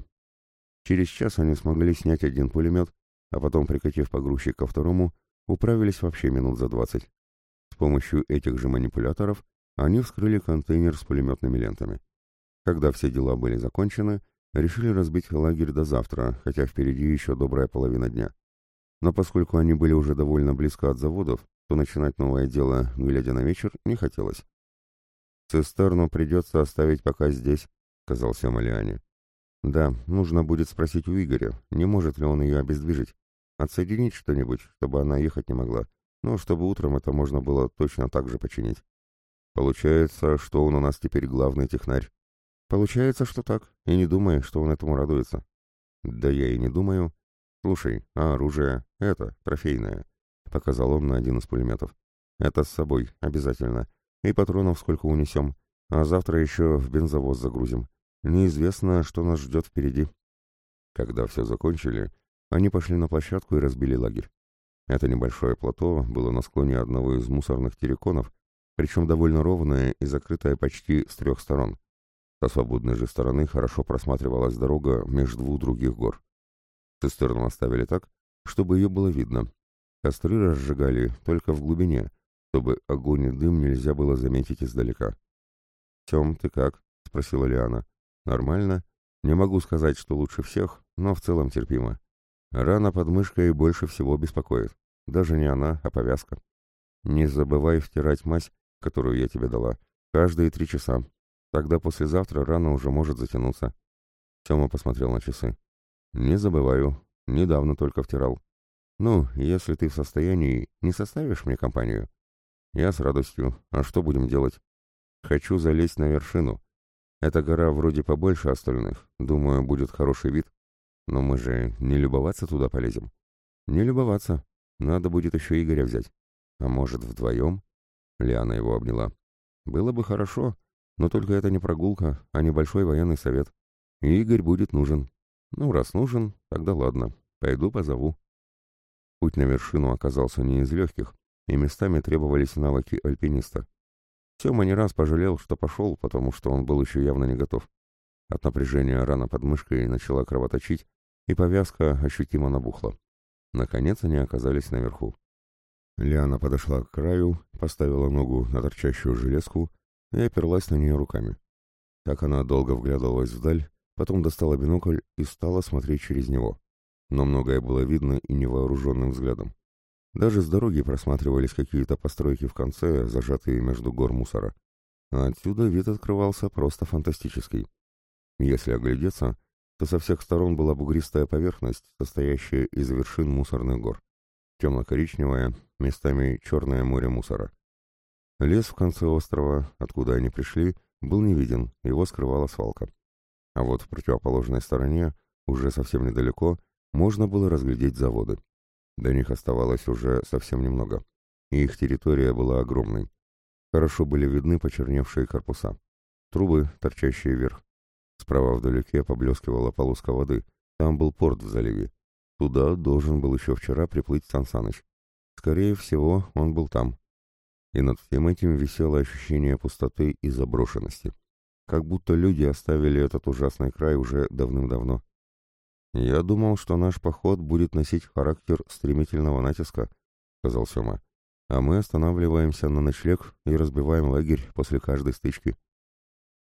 Через час они смогли снять один пулемет, а потом, прикатив погрузчик ко второму, управились вообще минут за двадцать. С помощью этих же манипуляторов они вскрыли контейнер с пулеметными лентами. Когда все дела были закончены, решили разбить лагерь до завтра, хотя впереди еще добрая половина дня. Но поскольку они были уже довольно близко от заводов, то начинать новое дело, глядя на вечер, не хотелось. «Цистерну придется оставить пока здесь», — сказал Сема Лиане. «Да, нужно будет спросить у Игоря, не может ли он ее обездвижить. Отсоединить что-нибудь, чтобы она ехать не могла, но чтобы утром это можно было точно так же починить. Получается, что он у нас теперь главный технарь. Получается, что так, и не думай, что он этому радуется. Да я и не думаю. Слушай, а оружие? Это, трофейное. Показал он на один из пулеметов. Это с собой, обязательно. И патронов сколько унесем. А завтра еще в бензовоз загрузим. Неизвестно, что нас ждет впереди. Когда все закончили, они пошли на площадку и разбили лагерь. Это небольшое плато было на склоне одного из мусорных терриконов, причем довольно ровное и закрытое почти с трех сторон. Со свободной же стороны хорошо просматривалась дорога между двух других гор. Цистерну оставили так, чтобы ее было видно. Костры разжигали только в глубине, чтобы огонь и дым нельзя было заметить издалека. «Тем, ты как?» — спросила Лиана. Нормально. Не могу сказать, что лучше всех, но в целом терпимо. Рана под мышкой больше всего беспокоит. Даже не она, а повязка. Не забывай втирать мазь, которую я тебе дала, каждые три часа. Тогда послезавтра рана уже может затянуться. Тёма посмотрел на часы. Не забываю. Недавно только втирал. Ну, если ты в состоянии, не составишь мне компанию? Я с радостью. А что будем делать? Хочу залезть на вершину. Эта гора вроде побольше остальных, думаю, будет хороший вид. Но мы же не любоваться туда полезем. Не любоваться. Надо будет еще Игоря взять. А может, вдвоем? Лиана его обняла. Было бы хорошо, но только это не прогулка, а небольшой военный совет. И Игорь будет нужен. Ну, раз нужен, тогда ладно. Пойду позову. Путь на вершину оказался не из легких, и местами требовались навыки альпиниста. Сема не раз пожалел, что пошел, потому что он был еще явно не готов. От напряжения рана под мышкой начала кровоточить, и повязка ощутимо набухла. Наконец они оказались наверху. Лиана подошла к краю, поставила ногу на торчащую железку и оперлась на нее руками. Так она долго вглядывалась вдаль, потом достала бинокль и стала смотреть через него. Но многое было видно и невооруженным взглядом. Даже с дороги просматривались какие-то постройки в конце, зажатые между гор мусора. А отсюда вид открывался просто фантастический. Если оглядеться, то со всех сторон была бугристая поверхность, состоящая из вершин мусорных гор. Темно-коричневое, местами черное море мусора. Лес в конце острова, откуда они пришли, был не виден, его скрывала свалка. А вот в противоположной стороне, уже совсем недалеко, можно было разглядеть заводы. До них оставалось уже совсем немного, и их территория была огромной. Хорошо были видны почерневшие корпуса. Трубы, торчащие вверх. Справа вдалеке поблескивала полоска воды. Там был порт в заливе. Туда должен был еще вчера приплыть Сан Саныч. Скорее всего, он был там. И над всем этим висело ощущение пустоты и заброшенности. Как будто люди оставили этот ужасный край уже давным-давно. «Я думал, что наш поход будет носить характер стремительного натиска», — сказал Сёма. «А мы останавливаемся на ночлег и разбиваем лагерь после каждой стычки».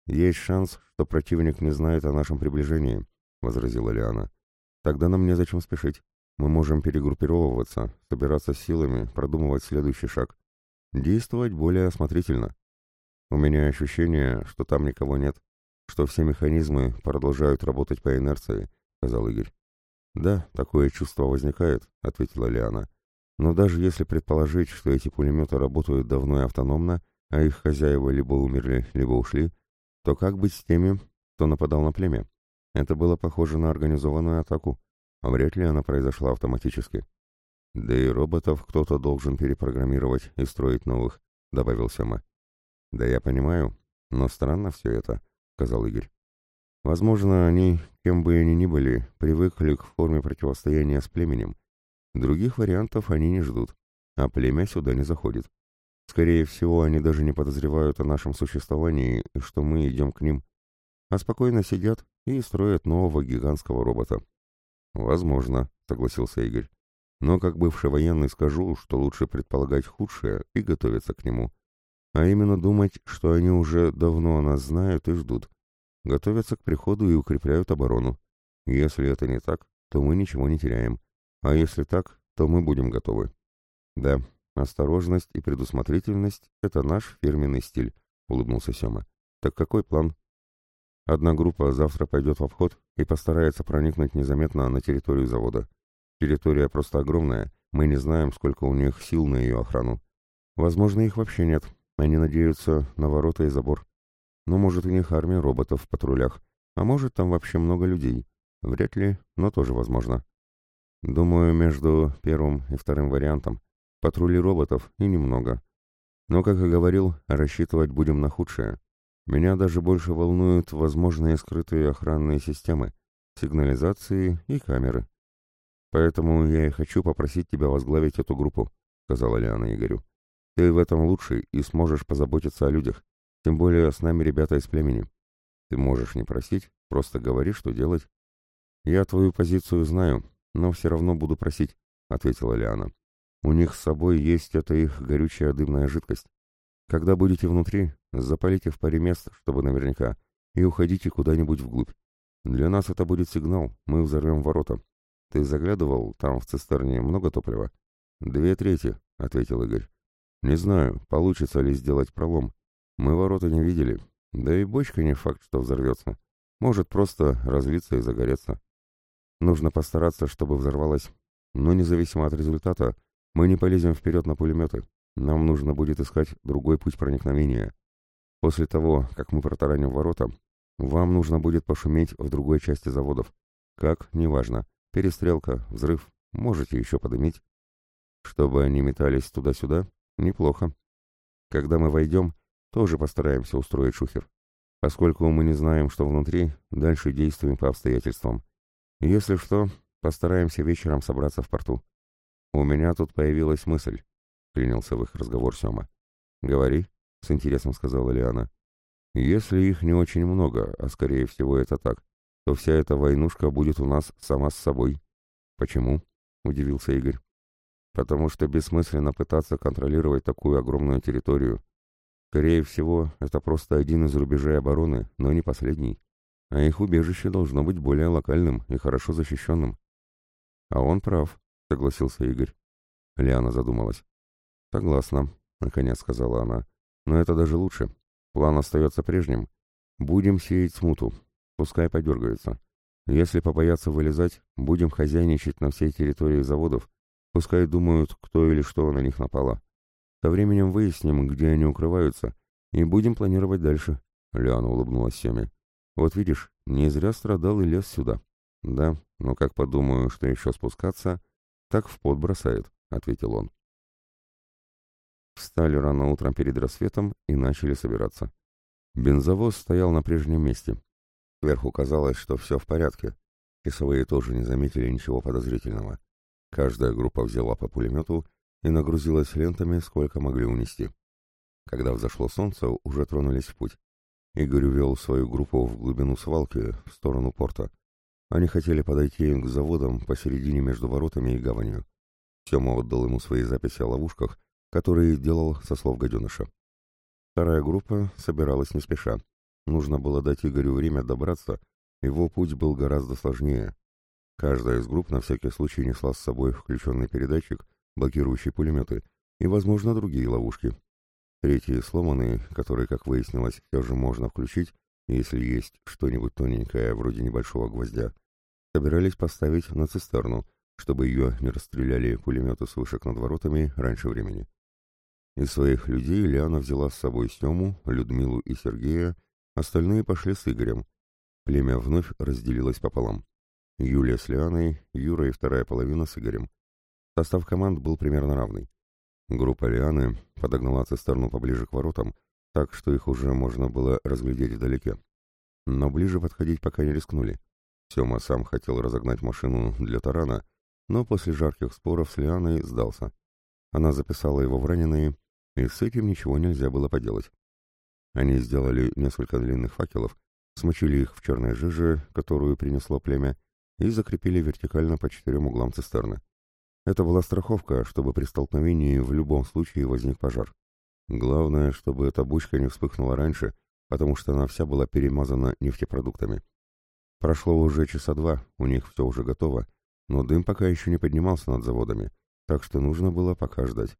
«Есть шанс, что противник не знает о нашем приближении», — возразила Лиана. «Тогда нам незачем спешить. Мы можем перегруппировываться, собираться силами, продумывать следующий шаг. Действовать более осмотрительно. У меня ощущение, что там никого нет, что все механизмы продолжают работать по инерции, сказал Игорь. «Да, такое чувство возникает», — ответила Лиана. «Но даже если предположить, что эти пулеметы работают давно и автономно, а их хозяева либо умерли, либо ушли, то как быть с теми, кто нападал на племя? Это было похоже на организованную атаку, а вряд ли она произошла автоматически. Да и роботов кто-то должен перепрограммировать и строить новых», — добавил Сема. «Да я понимаю, но странно все это», — сказал Игорь. Возможно, они, кем бы они ни были, привыкли к форме противостояния с племенем. Других вариантов они не ждут, а племя сюда не заходит. Скорее всего, они даже не подозревают о нашем существовании и что мы идем к ним, а спокойно сидят и строят нового гигантского робота. «Возможно», — согласился Игорь. Но как бывший военный скажу, что лучше предполагать худшее и готовиться к нему. А именно думать, что они уже давно нас знают и ждут. Готовятся к приходу и укрепляют оборону. Если это не так, то мы ничего не теряем. А если так, то мы будем готовы. Да, осторожность и предусмотрительность — это наш фирменный стиль, — улыбнулся Сема. Так какой план? Одна группа завтра пойдет в обход и постарается проникнуть незаметно на территорию завода. Территория просто огромная, мы не знаем, сколько у них сил на ее охрану. Возможно, их вообще нет, они надеются на ворота и забор. Но может у них армия роботов в патрулях, а может там вообще много людей. Вряд ли, но тоже возможно. Думаю, между первым и вторым вариантом патрули роботов и немного. Но, как и говорил, рассчитывать будем на худшее. Меня даже больше волнуют возможные скрытые охранные системы, сигнализации и камеры. Поэтому я и хочу попросить тебя возглавить эту группу, сказала Лиана Игорю. Ты в этом лучший и сможешь позаботиться о людях, тем более с нами ребята из племени. Ты можешь не просить, просто говори, что делать. Я твою позицию знаю, но все равно буду просить, ответила Лиана. У них с собой есть эта их горючая дымная жидкость. Когда будете внутри, запалите в паре мест, чтобы наверняка, и уходите куда-нибудь вглубь. Для нас это будет сигнал, мы взорвем ворота. Ты заглядывал, там в цистерне много топлива? Две трети, ответил Игорь. Не знаю, получится ли сделать пролом. Мы ворота не видели, да и бочка не факт, что взорвется. Может просто разлиться и загореться. Нужно постараться, чтобы взорвалась. Но независимо от результата, мы не полезем вперед на пулеметы. Нам нужно будет искать другой путь проникновения. После того, как мы протараним ворота, вам нужно будет пошуметь в другой части заводов. Как, неважно. Перестрелка, взрыв, можете еще подымить. Чтобы они метались туда-сюда, неплохо. Когда мы войдем, тоже постараемся устроить шухер. Поскольку мы не знаем, что внутри, дальше действуем по обстоятельствам. Если что, постараемся вечером собраться в порту. У меня тут появилась мысль, принялся в их разговор Сёма. Говори, с интересом сказала Лиана. Если их не очень много, а скорее всего это так, то вся эта войнушка будет у нас сама с собой. Почему? удивился Игорь. Потому что бессмысленно пытаться контролировать такую огромную территорию. Скорее всего, это просто один из рубежей обороны, но не последний. А их убежище должно быть более локальным и хорошо защищенным. А он прав, согласился Игорь. Лиана задумалась. Согласна, наконец сказала она. Но это даже лучше. План остается прежним. Будем сеять смуту. Пускай подергаются. Если побоятся вылезать, будем хозяйничать на всей территории заводов. Пускай думают, кто или что на них напало. Со временем выясним, где они укрываются, и будем планировать дальше. Лиана улыбнулась Семе. Вот видишь, не зря страдал и лез сюда. Да, но как подумаю, что еще спускаться, так в пот бросает, ответил он. Встали рано утром перед рассветом и начали собираться. Бензовоз стоял на прежнем месте. Сверху казалось, что все в порядке. Часовые тоже не заметили ничего подозрительного. Каждая группа взяла по пулемету и нагрузилась лентами, сколько могли унести. Когда взошло солнце, уже тронулись в путь. Игорь увел свою группу в глубину свалки, в сторону порта. Они хотели подойти к заводам посередине между воротами и гаванью. Сема отдал ему свои записи о ловушках, которые делал со слов гаденыша. Вторая группа собиралась не спеша. Нужно было дать Игорю время добраться, его путь был гораздо сложнее. Каждая из групп на всякий случай несла с собой включенный передатчик, блокирующий пулеметы, и, возможно, другие ловушки. Третьи сломанные, которые, как выяснилось, все же можно включить, если есть что-нибудь тоненькое, вроде небольшого гвоздя, собирались поставить на цистерну, чтобы ее не расстреляли пулеметы с вышек над воротами раньше времени. Из своих людей Лиана взяла с собой Сему, Людмилу и Сергея, остальные пошли с Игорем. Племя вновь разделилось пополам. Юлия с Лианой, Юра и вторая половина с Игорем. Состав команд был примерно равный. Группа Лианы подогнала цистерну поближе к воротам, так что их уже можно было разглядеть вдалеке. Но ближе подходить пока не рискнули. Сема сам хотел разогнать машину для тарана, но после жарких споров с Лианой сдался. Она записала его в раненые, и с этим ничего нельзя было поделать. Они сделали несколько длинных факелов, смочили их в черной жиже, которую принесло племя, и закрепили вертикально по четырем углам цистерны. Это была страховка, чтобы при столкновении в любом случае возник пожар. Главное, чтобы эта бучка не вспыхнула раньше, потому что она вся была перемазана нефтепродуктами. Прошло уже часа два, у них все уже готово, но дым пока еще не поднимался над заводами, так что нужно было пока ждать.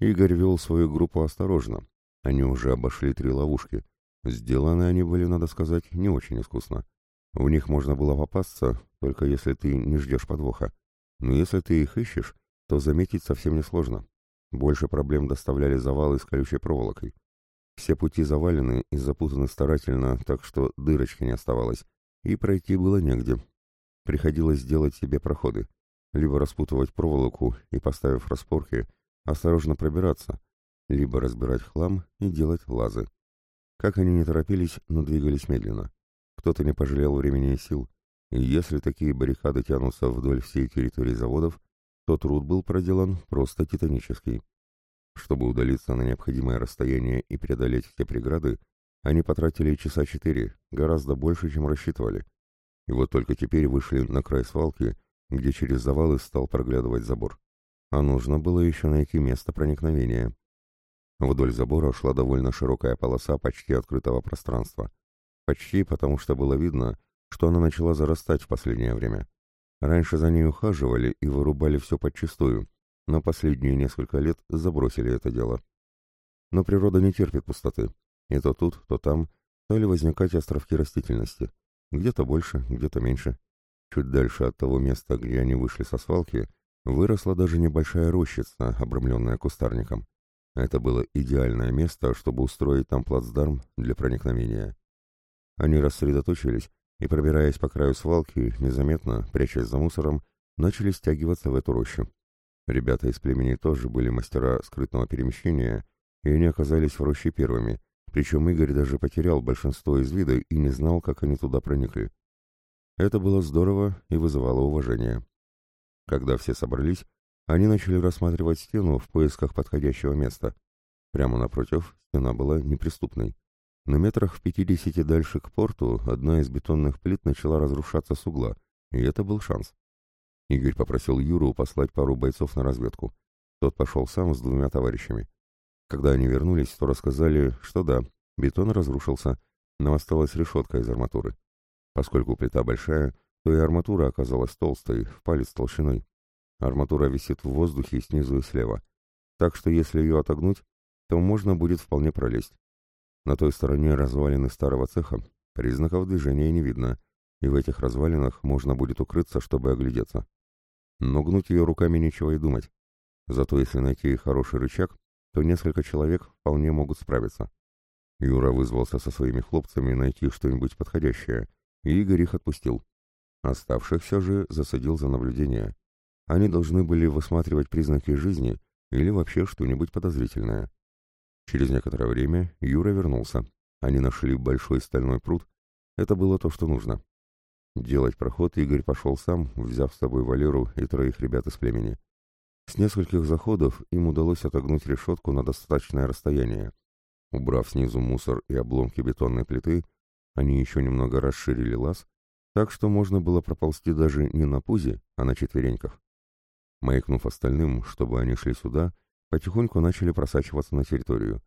Игорь вел свою группу осторожно. Они уже обошли три ловушки. Сделаны они были, надо сказать, не очень искусно. В них можно было попасться, только если ты не ждешь подвоха. Но если ты их ищешь, то заметить совсем несложно. Больше проблем доставляли завалы с колючей проволокой. Все пути завалены и запутаны старательно, так что дырочки не оставалось, и пройти было негде. Приходилось делать себе проходы, либо распутывать проволоку и, поставив распорки, осторожно пробираться, либо разбирать хлам и делать лазы. Как они не торопились, но двигались медленно. Кто-то не пожалел времени и сил, и если такие баррикады тянутся вдоль всей территории заводов, то труд был проделан просто титанический. Чтобы удалиться на необходимое расстояние и преодолеть все преграды, они потратили часа четыре, гораздо больше, чем рассчитывали. И вот только теперь вышли на край свалки, где через завалы стал проглядывать забор. А нужно было еще найти место проникновения. Вдоль забора шла довольно широкая полоса почти открытого пространства. Почти потому, что было видно, что она начала зарастать в последнее время. Раньше за ней ухаживали и вырубали все подчистую, но последние несколько лет забросили это дело. Но природа не терпит пустоты, и то тут, то там стали возникать островки растительности. Где-то больше, где-то меньше. Чуть дальше от того места, где они вышли со свалки, выросла даже небольшая рощица, обрамленная кустарником. Это было идеальное место, чтобы устроить там плацдарм для проникновения. Они рассредоточились и, пробираясь по краю свалки, незаметно, прячась за мусором, начали стягиваться в эту рощу. Ребята из племени тоже были мастера скрытного перемещения, и они оказались в роще первыми, причем Игорь даже потерял большинство из вида и не знал, как они туда проникли. Это было здорово и вызывало уважение. Когда все собрались, они начали рассматривать стену в поисках подходящего места. Прямо напротив стена была неприступной. На метрах в пятидесяти дальше к порту одна из бетонных плит начала разрушаться с угла, и это был шанс. Игорь попросил Юру послать пару бойцов на разведку. Тот пошел сам с двумя товарищами. Когда они вернулись, то рассказали, что да, бетон разрушился, но осталась решетка из арматуры. Поскольку плита большая, то и арматура оказалась толстой, в палец толщиной. Арматура висит в воздухе снизу и слева, так что если ее отогнуть, то можно будет вполне пролезть. На той стороне развалины старого цеха, признаков движения не видно, и в этих развалинах можно будет укрыться, чтобы оглядеться. Но гнуть ее руками нечего и думать. Зато если найти хороший рычаг, то несколько человек вполне могут справиться. Юра вызвался со своими хлопцами найти что-нибудь подходящее, и Игорь их отпустил. Оставшихся же засадил за наблюдение. Они должны были высматривать признаки жизни или вообще что-нибудь подозрительное. Через некоторое время Юра вернулся. Они нашли большой стальной пруд. Это было то, что нужно. Делать проход Игорь пошел сам, взяв с собой Валеру и троих ребят из племени. С нескольких заходов им удалось отогнуть решетку на достаточное расстояние. Убрав снизу мусор и обломки бетонной плиты, они еще немного расширили лаз, так что можно было проползти даже не на пузе, а на четвереньках. Маякнув остальным, чтобы они шли сюда, потихоньку начали просачиваться на территорию.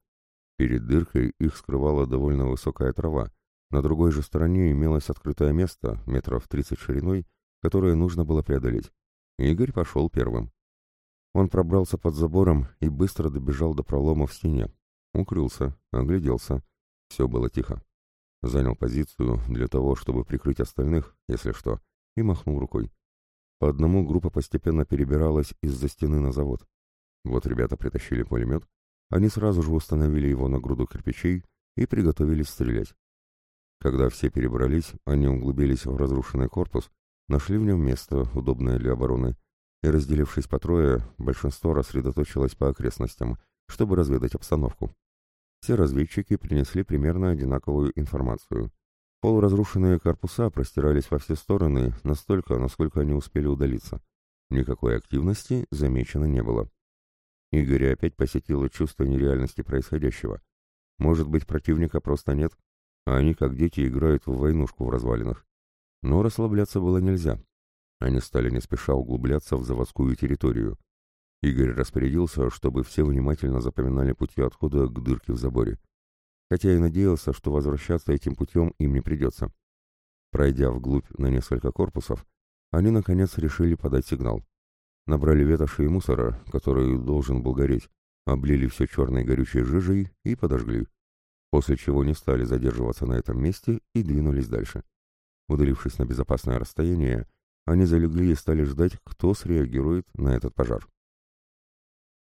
Перед дыркой их скрывала довольно высокая трава. На другой же стороне имелось открытое место, метров 30 шириной, которое нужно было преодолеть. Игорь пошел первым. Он пробрался под забором и быстро добежал до пролома в стене. Укрылся, огляделся. Все было тихо. Занял позицию для того, чтобы прикрыть остальных, если что, и махнул рукой. По одному группа постепенно перебиралась из-за стены на завод. Вот ребята притащили пулемет, они сразу же установили его на груду кирпичей и приготовились стрелять. Когда все перебрались, они углубились в разрушенный корпус, нашли в нем место, удобное для обороны, и, разделившись по трое, большинство рассредоточилось по окрестностям, чтобы разведать обстановку. Все разведчики принесли примерно одинаковую информацию. Полуразрушенные корпуса простирались во все стороны настолько, насколько они успели удалиться. Никакой активности замечено не было. Игоря опять посетило чувство нереальности происходящего. Может быть, противника просто нет, а они, как дети, играют в войнушку в развалинах. Но расслабляться было нельзя. Они стали не спеша углубляться в заводскую территорию. Игорь распорядился, чтобы все внимательно запоминали пути отхода к дырке в заборе. Хотя и надеялся, что возвращаться этим путем им не придется. Пройдя вглубь на несколько корпусов, они, наконец, решили подать сигнал. Набрали ветоши и мусора, который должен был гореть, облили все черной горючей жижей и подожгли. После чего не стали задерживаться на этом месте и двинулись дальше. Удалившись на безопасное расстояние, они залегли и стали ждать, кто среагирует на этот пожар.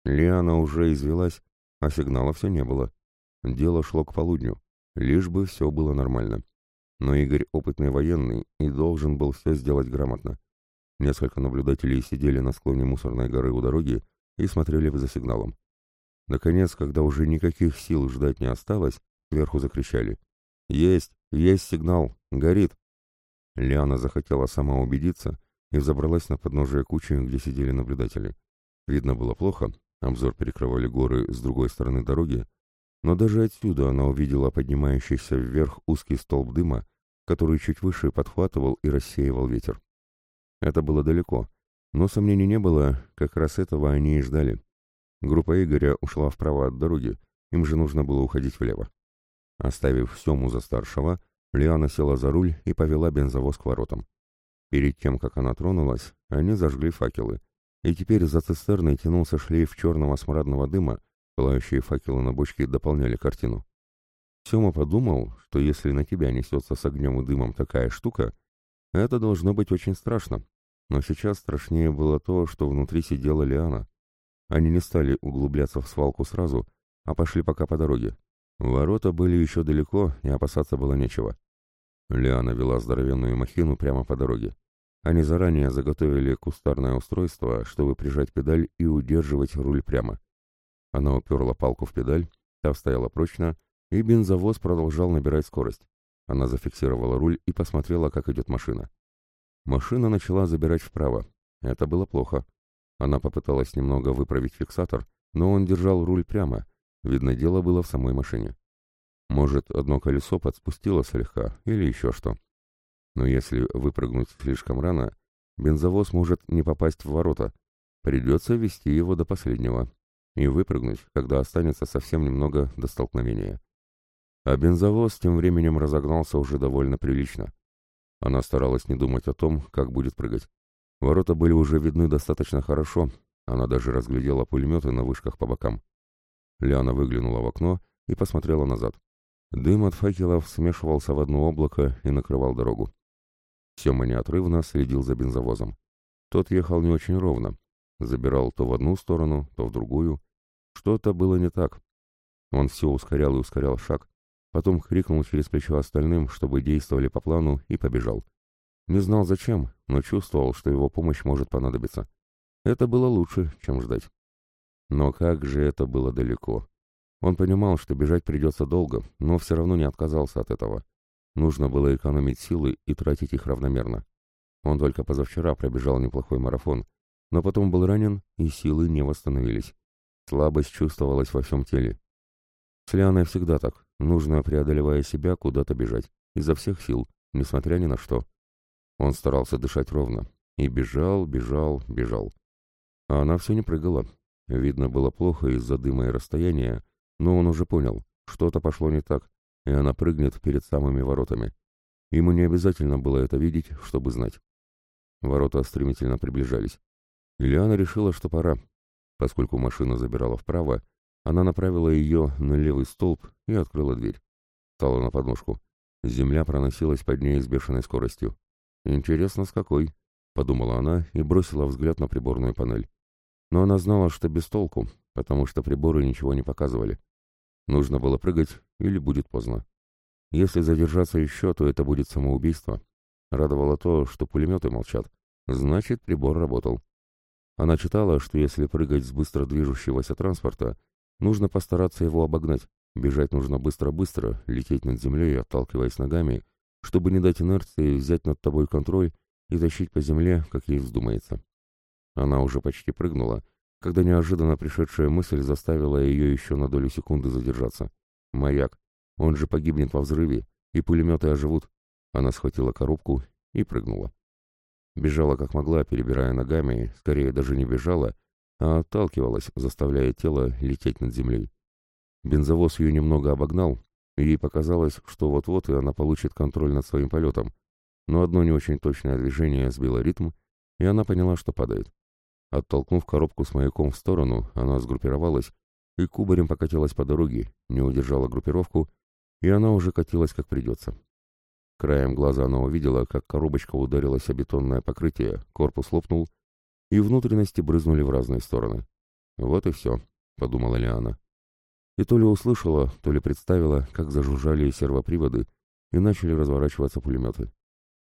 Лиана уже извелась, а сигнала все не было. Дело шло к полудню, лишь бы все было нормально. Но Игорь опытный военный и должен был все сделать грамотно. Несколько наблюдателей сидели на склоне мусорной горы у дороги и смотрели за сигналом. Наконец, когда уже никаких сил ждать не осталось, сверху закричали. «Есть! Есть сигнал! Горит!» Лиана захотела сама убедиться и взобралась на подножие кучи, где сидели наблюдатели. Видно было плохо, обзор перекрывали горы с другой стороны дороги, но даже отсюда она увидела поднимающийся вверх узкий столб дыма, который чуть выше подхватывал и рассеивал ветер. Это было далеко, но сомнений не было, как раз этого они и ждали. Группа Игоря ушла вправо от дороги, им же нужно было уходить влево. Оставив Сему за старшего, Лиана села за руль и повела бензовоз к воротам. Перед тем, как она тронулась, они зажгли факелы, и теперь за цистерной тянулся шлейф черного смрадного дыма, пылающие факелы на бочке дополняли картину. Сема подумал, что если на тебя несется с огнем и дымом такая штука, это должно быть очень страшно. Но сейчас страшнее было то, что внутри сидела Лиана. Они не стали углубляться в свалку сразу, а пошли пока по дороге. Ворота были еще далеко, и опасаться было нечего. Лиана вела здоровенную махину прямо по дороге. Они заранее заготовили кустарное устройство, чтобы прижать педаль и удерживать руль прямо. Она уперла палку в педаль, та стояла прочно, и бензовоз продолжал набирать скорость. Она зафиксировала руль и посмотрела, как идет машина. Машина начала забирать вправо. Это было плохо. Она попыталась немного выправить фиксатор, но он держал руль прямо. Видно, дело было в самой машине. Может, одно колесо подспустило слегка или еще что. Но если выпрыгнуть слишком рано, бензовоз может не попасть в ворота. Придется вести его до последнего. И выпрыгнуть, когда останется совсем немного до столкновения. А бензовоз тем временем разогнался уже довольно прилично. Она старалась не думать о том, как будет прыгать. Ворота были уже видны достаточно хорошо, она даже разглядела пулеметы на вышках по бокам. Лиана выглянула в окно и посмотрела назад. Дым от факелов смешивался в одно облако и накрывал дорогу. Сема неотрывно следил за бензовозом. Тот ехал не очень ровно, забирал то в одну сторону, то в другую. Что-то было не так. Он все ускорял и ускорял шаг, Потом крикнул через плечо остальным, чтобы действовали по плану, и побежал. Не знал зачем, но чувствовал, что его помощь может понадобиться. Это было лучше, чем ждать. Но как же это было далеко. Он понимал, что бежать придется долго, но все равно не отказался от этого. Нужно было экономить силы и тратить их равномерно. Он только позавчера пробежал неплохой марафон, но потом был ранен, и силы не восстановились. Слабость чувствовалась во всем теле. С Лианой всегда так. Нужно, преодолевая себя, куда-то бежать. Изо всех сил, несмотря ни на что. Он старался дышать ровно. И бежал, бежал, бежал. А она все не прыгала. Видно было плохо из-за дыма и расстояния, но он уже понял, что-то пошло не так, и она прыгнет перед самыми воротами. Ему не обязательно было это видеть, чтобы знать. Ворота стремительно приближались. Ильяна решила, что пора. Поскольку машина забирала вправо, она направила ее на левый столб и открыла дверь. Стала на подножку. Земля проносилась под ней с бешеной скоростью. «Интересно, с какой?» — подумала она и бросила взгляд на приборную панель. Но она знала, что без толку, потому что приборы ничего не показывали. Нужно было прыгать, или будет поздно. Если задержаться еще, то это будет самоубийство. Радовало то, что пулеметы молчат. Значит, прибор работал. Она читала, что если прыгать с быстро движущегося транспорта, Нужно постараться его обогнать. Бежать нужно быстро-быстро, лететь над землей, отталкиваясь ногами, чтобы не дать инерции взять над тобой контроль и тащить по земле, как ей вздумается. Она уже почти прыгнула, когда неожиданно пришедшая мысль заставила ее еще на долю секунды задержаться. «Маяк! Он же погибнет во взрыве, и пулеметы оживут!» Она схватила коробку и прыгнула. Бежала как могла, перебирая ногами, скорее даже не бежала, а отталкивалась, заставляя тело лететь над землей. Бензовоз ее немного обогнал, и ей показалось, что вот-вот и она получит контроль над своим полетом. Но одно не очень точное движение сбило ритм, и она поняла, что падает. Оттолкнув коробку с маяком в сторону, она сгруппировалась и кубарем покатилась по дороге, не удержала группировку, и она уже катилась как придется. Краем глаза она увидела, как коробочка ударилась о бетонное покрытие, корпус лопнул, и внутренности брызнули в разные стороны. «Вот и все», — подумала Лиана. И то ли услышала, то ли представила, как зажужжали сервоприводы и начали разворачиваться пулеметы.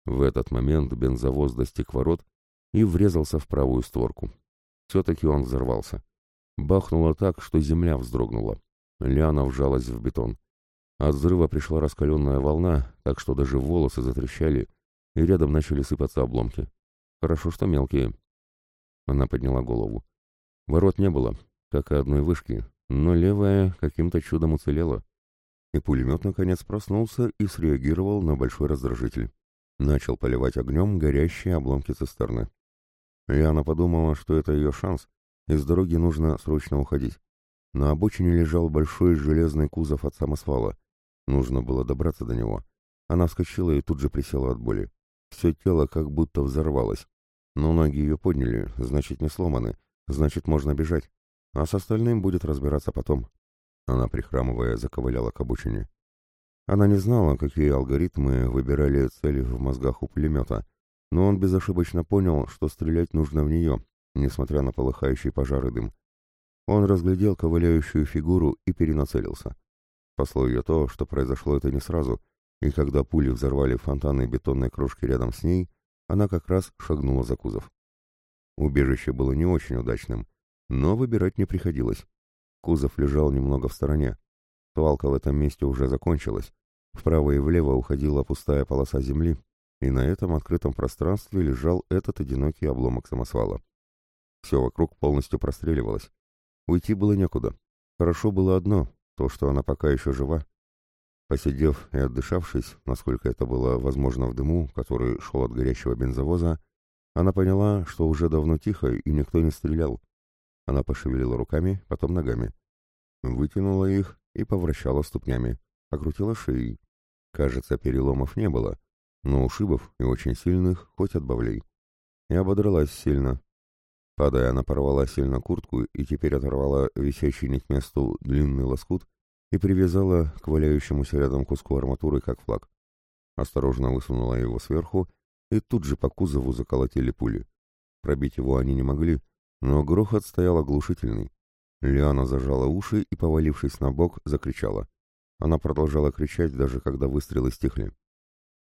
В этот момент бензовоз достиг ворот и врезался в правую створку. Все-таки он взорвался. Бахнуло так, что земля вздрогнула. Лиана вжалась в бетон. От взрыва пришла раскаленная волна, так что даже волосы затрещали, и рядом начали сыпаться обломки. Хорошо, что мелкие. Она подняла голову. Ворот не было, как и одной вышки, но левая каким-то чудом уцелела. И пулемет, наконец, проснулся и среагировал на большой раздражитель. Начал поливать огнем горящие обломки цистерны. Яна подумала, что это ее шанс, и с дороги нужно срочно уходить. На обочине лежал большой железный кузов от самосвала. Нужно было добраться до него. Она вскочила и тут же присела от боли. Все тело как будто взорвалось. Но ноги ее подняли, значит, не сломаны, значит, можно бежать. А с остальным будет разбираться потом. Она, прихрамывая, заковыляла к обочине. Она не знала, какие алгоритмы выбирали цели в мозгах у пулемета, но он безошибочно понял, что стрелять нужно в нее, несмотря на полыхающий пожар и дым. Он разглядел ковыляющую фигуру и перенацелился. Спасло ее то, что произошло это не сразу, и когда пули взорвали фонтаны бетонной крошки рядом с ней, она как раз шагнула за кузов. Убежище было не очень удачным, но выбирать не приходилось. Кузов лежал немного в стороне. Свалка в этом месте уже закончилась. Вправо и влево уходила пустая полоса земли, и на этом открытом пространстве лежал этот одинокий обломок самосвала. Все вокруг полностью простреливалось. Уйти было некуда. Хорошо было одно, то, что она пока еще жива. Посидев и отдышавшись, насколько это было возможно в дыму, который шел от горящего бензовоза, она поняла, что уже давно тихо и никто не стрелял. Она пошевелила руками, потом ногами. Вытянула их и повращала ступнями, покрутила шеей. Кажется, переломов не было, но ушибов и очень сильных хоть отбавляй. И ободралась сильно. Падая, она порвала сильно куртку и теперь оторвала висящий не к месту длинный лоскут и привязала к валяющемуся рядом куску арматуры, как флаг. Осторожно высунула его сверху, и тут же по кузову заколотили пули. Пробить его они не могли, но грохот стоял оглушительный. Лиана зажала уши и, повалившись на бок, закричала. Она продолжала кричать, даже когда выстрелы стихли.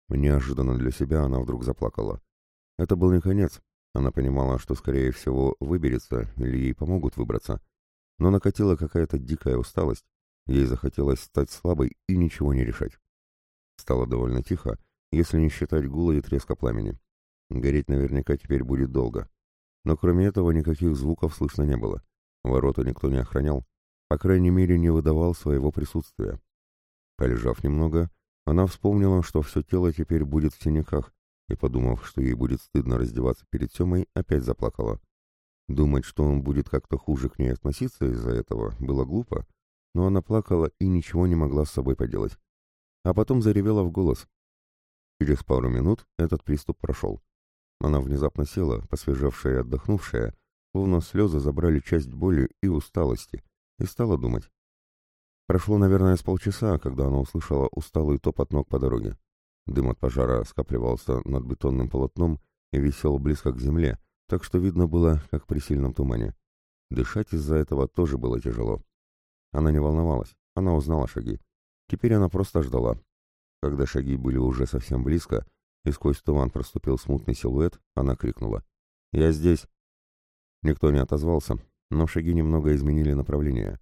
Неожиданно для себя она вдруг заплакала. Это был не конец. Она понимала, что, скорее всего, выберется или ей помогут выбраться. Но накатила какая-то дикая усталость. Ей захотелось стать слабой и ничего не решать. Стало довольно тихо, если не считать гула и треска пламени. Гореть наверняка теперь будет долго. Но кроме этого никаких звуков слышно не было. Ворота никто не охранял. По крайней мере, не выдавал своего присутствия. Полежав немного, она вспомнила, что все тело теперь будет в синяках, и, подумав, что ей будет стыдно раздеваться перед Семой, опять заплакала. Думать, что он будет как-то хуже к ней относиться из-за этого, было глупо, но она плакала и ничего не могла с собой поделать. А потом заревела в голос. Через пару минут этот приступ прошел. Она внезапно села, посвежевшая и отдохнувшая, словно слезы забрали часть боли и усталости, и стала думать. Прошло, наверное, с полчаса, когда она услышала усталый топот ног по дороге. Дым от пожара скапливался над бетонным полотном и висел близко к земле, так что видно было, как при сильном тумане. Дышать из-за этого тоже было тяжело. Она не волновалась, она узнала шаги. Теперь она просто ждала. Когда шаги были уже совсем близко, и сквозь туман проступил смутный силуэт, она крикнула. «Я здесь!» Никто не отозвался, но шаги немного изменили направление.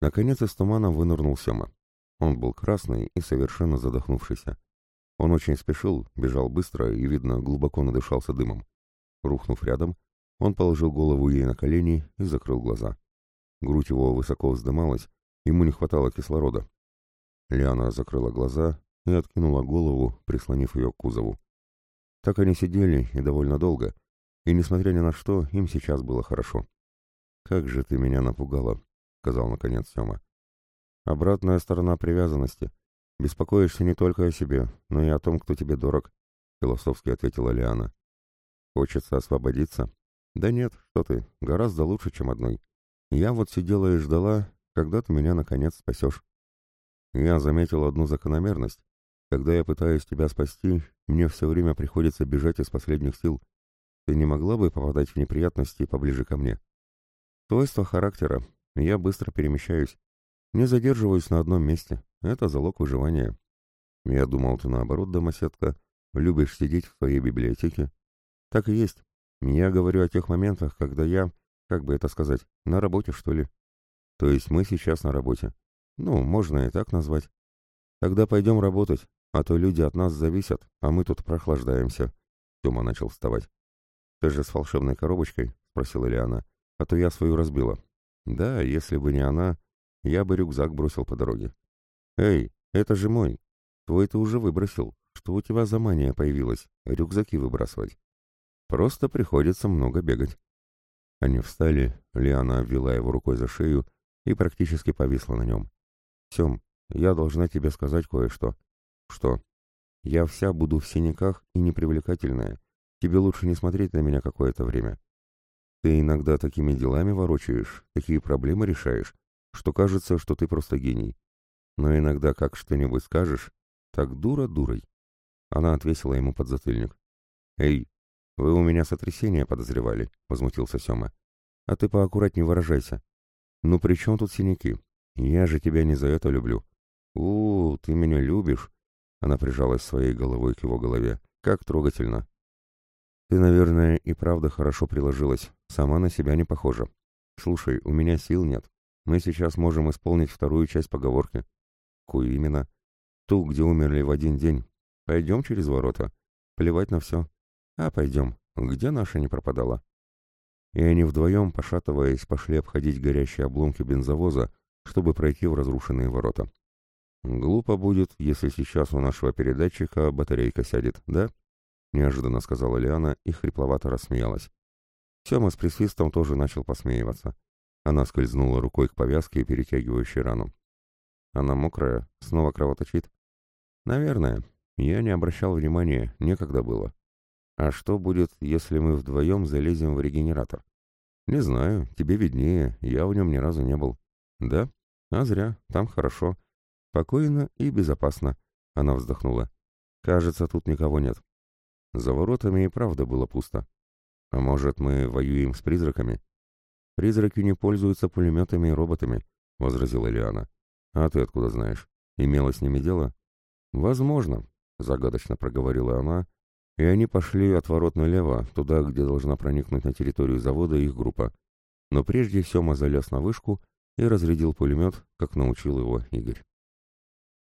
Наконец из тумана вынырнул Сема. Он был красный и совершенно задохнувшийся. Он очень спешил, бежал быстро и, видно, глубоко надышался дымом. Рухнув рядом, он положил голову ей на колени и закрыл глаза. Грудь его высоко вздымалась, ему не хватало кислорода. Лиана закрыла глаза и откинула голову, прислонив ее к кузову. Так они сидели и довольно долго, и, несмотря ни на что, им сейчас было хорошо. «Как же ты меня напугала», — сказал наконец Сема. «Обратная сторона привязанности. Беспокоишься не только о себе, но и о том, кто тебе дорог», — философски ответила Лиана. «Хочется освободиться?» «Да нет, что ты, гораздо лучше, чем одной. Я вот сидела и ждала, когда ты меня наконец спасешь. Я заметил одну закономерность. Когда я пытаюсь тебя спасти, мне все время приходится бежать из последних сил. Ты не могла бы попадать в неприятности поближе ко мне? Свойство характера. Я быстро перемещаюсь. Не задерживаюсь на одном месте. Это залог выживания. Я думал, ты наоборот, домоседка, любишь сидеть в своей библиотеке. Так и есть. Я говорю о тех моментах, когда я, как бы это сказать, на работе, что ли. То есть мы сейчас на работе. Ну, можно и так назвать. Тогда пойдем работать, а то люди от нас зависят, а мы тут прохлаждаемся. Тёма начал вставать. Ты же с волшебной коробочкой? Спросила Лиана. А то я свою разбила. Да, если бы не она, я бы рюкзак бросил по дороге. Эй, это же мой. Твой ты уже выбросил. Что у тебя за мания появилась? Рюкзаки выбрасывать. Просто приходится много бегать. Они встали, Лиана обвела его рукой за шею и практически повисла на нем. «Сем, я должна тебе сказать кое-что». «Что?» «Я вся буду в синяках и непривлекательная. Тебе лучше не смотреть на меня какое-то время. Ты иногда такими делами ворочаешь, такие проблемы решаешь, что кажется, что ты просто гений. Но иногда как что-нибудь скажешь, так дура дурой». Она отвесила ему подзатыльник. «Эй, вы у меня сотрясение подозревали», — возмутился Сема. «А ты поаккуратнее выражайся. Ну при чем тут синяки? Я же тебя не за это люблю». «У, ты меня любишь?» Она прижалась своей головой к его голове. «Как трогательно». «Ты, наверное, и правда хорошо приложилась. Сама на себя не похожа. Слушай, у меня сил нет. Мы сейчас можем исполнить вторую часть поговорки». «Кую именно?» «Ту, где умерли в один день. Пойдем через ворота. Плевать на все. А пойдем, где наша не пропадала? И они вдвоем, пошатываясь, пошли обходить горящие обломки бензовоза, чтобы пройти в разрушенные ворота. «Глупо будет, если сейчас у нашего передатчика батарейка сядет, да?» — неожиданно сказала Лиана и хрипловато рассмеялась. Сема с присвистом тоже начал посмеиваться. Она скользнула рукой к повязке, перетягивающей рану. Она мокрая, снова кровоточит. «Наверное. Я не обращал внимания, некогда было. А что будет, если мы вдвоем залезем в регенератор? Не знаю, тебе виднее, я в нем ни разу не был. Да? А зря, там хорошо. Спокойно и безопасно. Она вздохнула. Кажется, тут никого нет. За воротами и правда было пусто. А может, мы воюем с призраками? Призраки не пользуются пулеметами и роботами, возразила Лиана. А ты откуда знаешь? Имела с ними дело? Возможно, загадочно проговорила она и они пошли от ворот налево, туда, где должна проникнуть на территорию завода их группа. Но прежде Сема залез на вышку и разрядил пулемет, как научил его Игорь.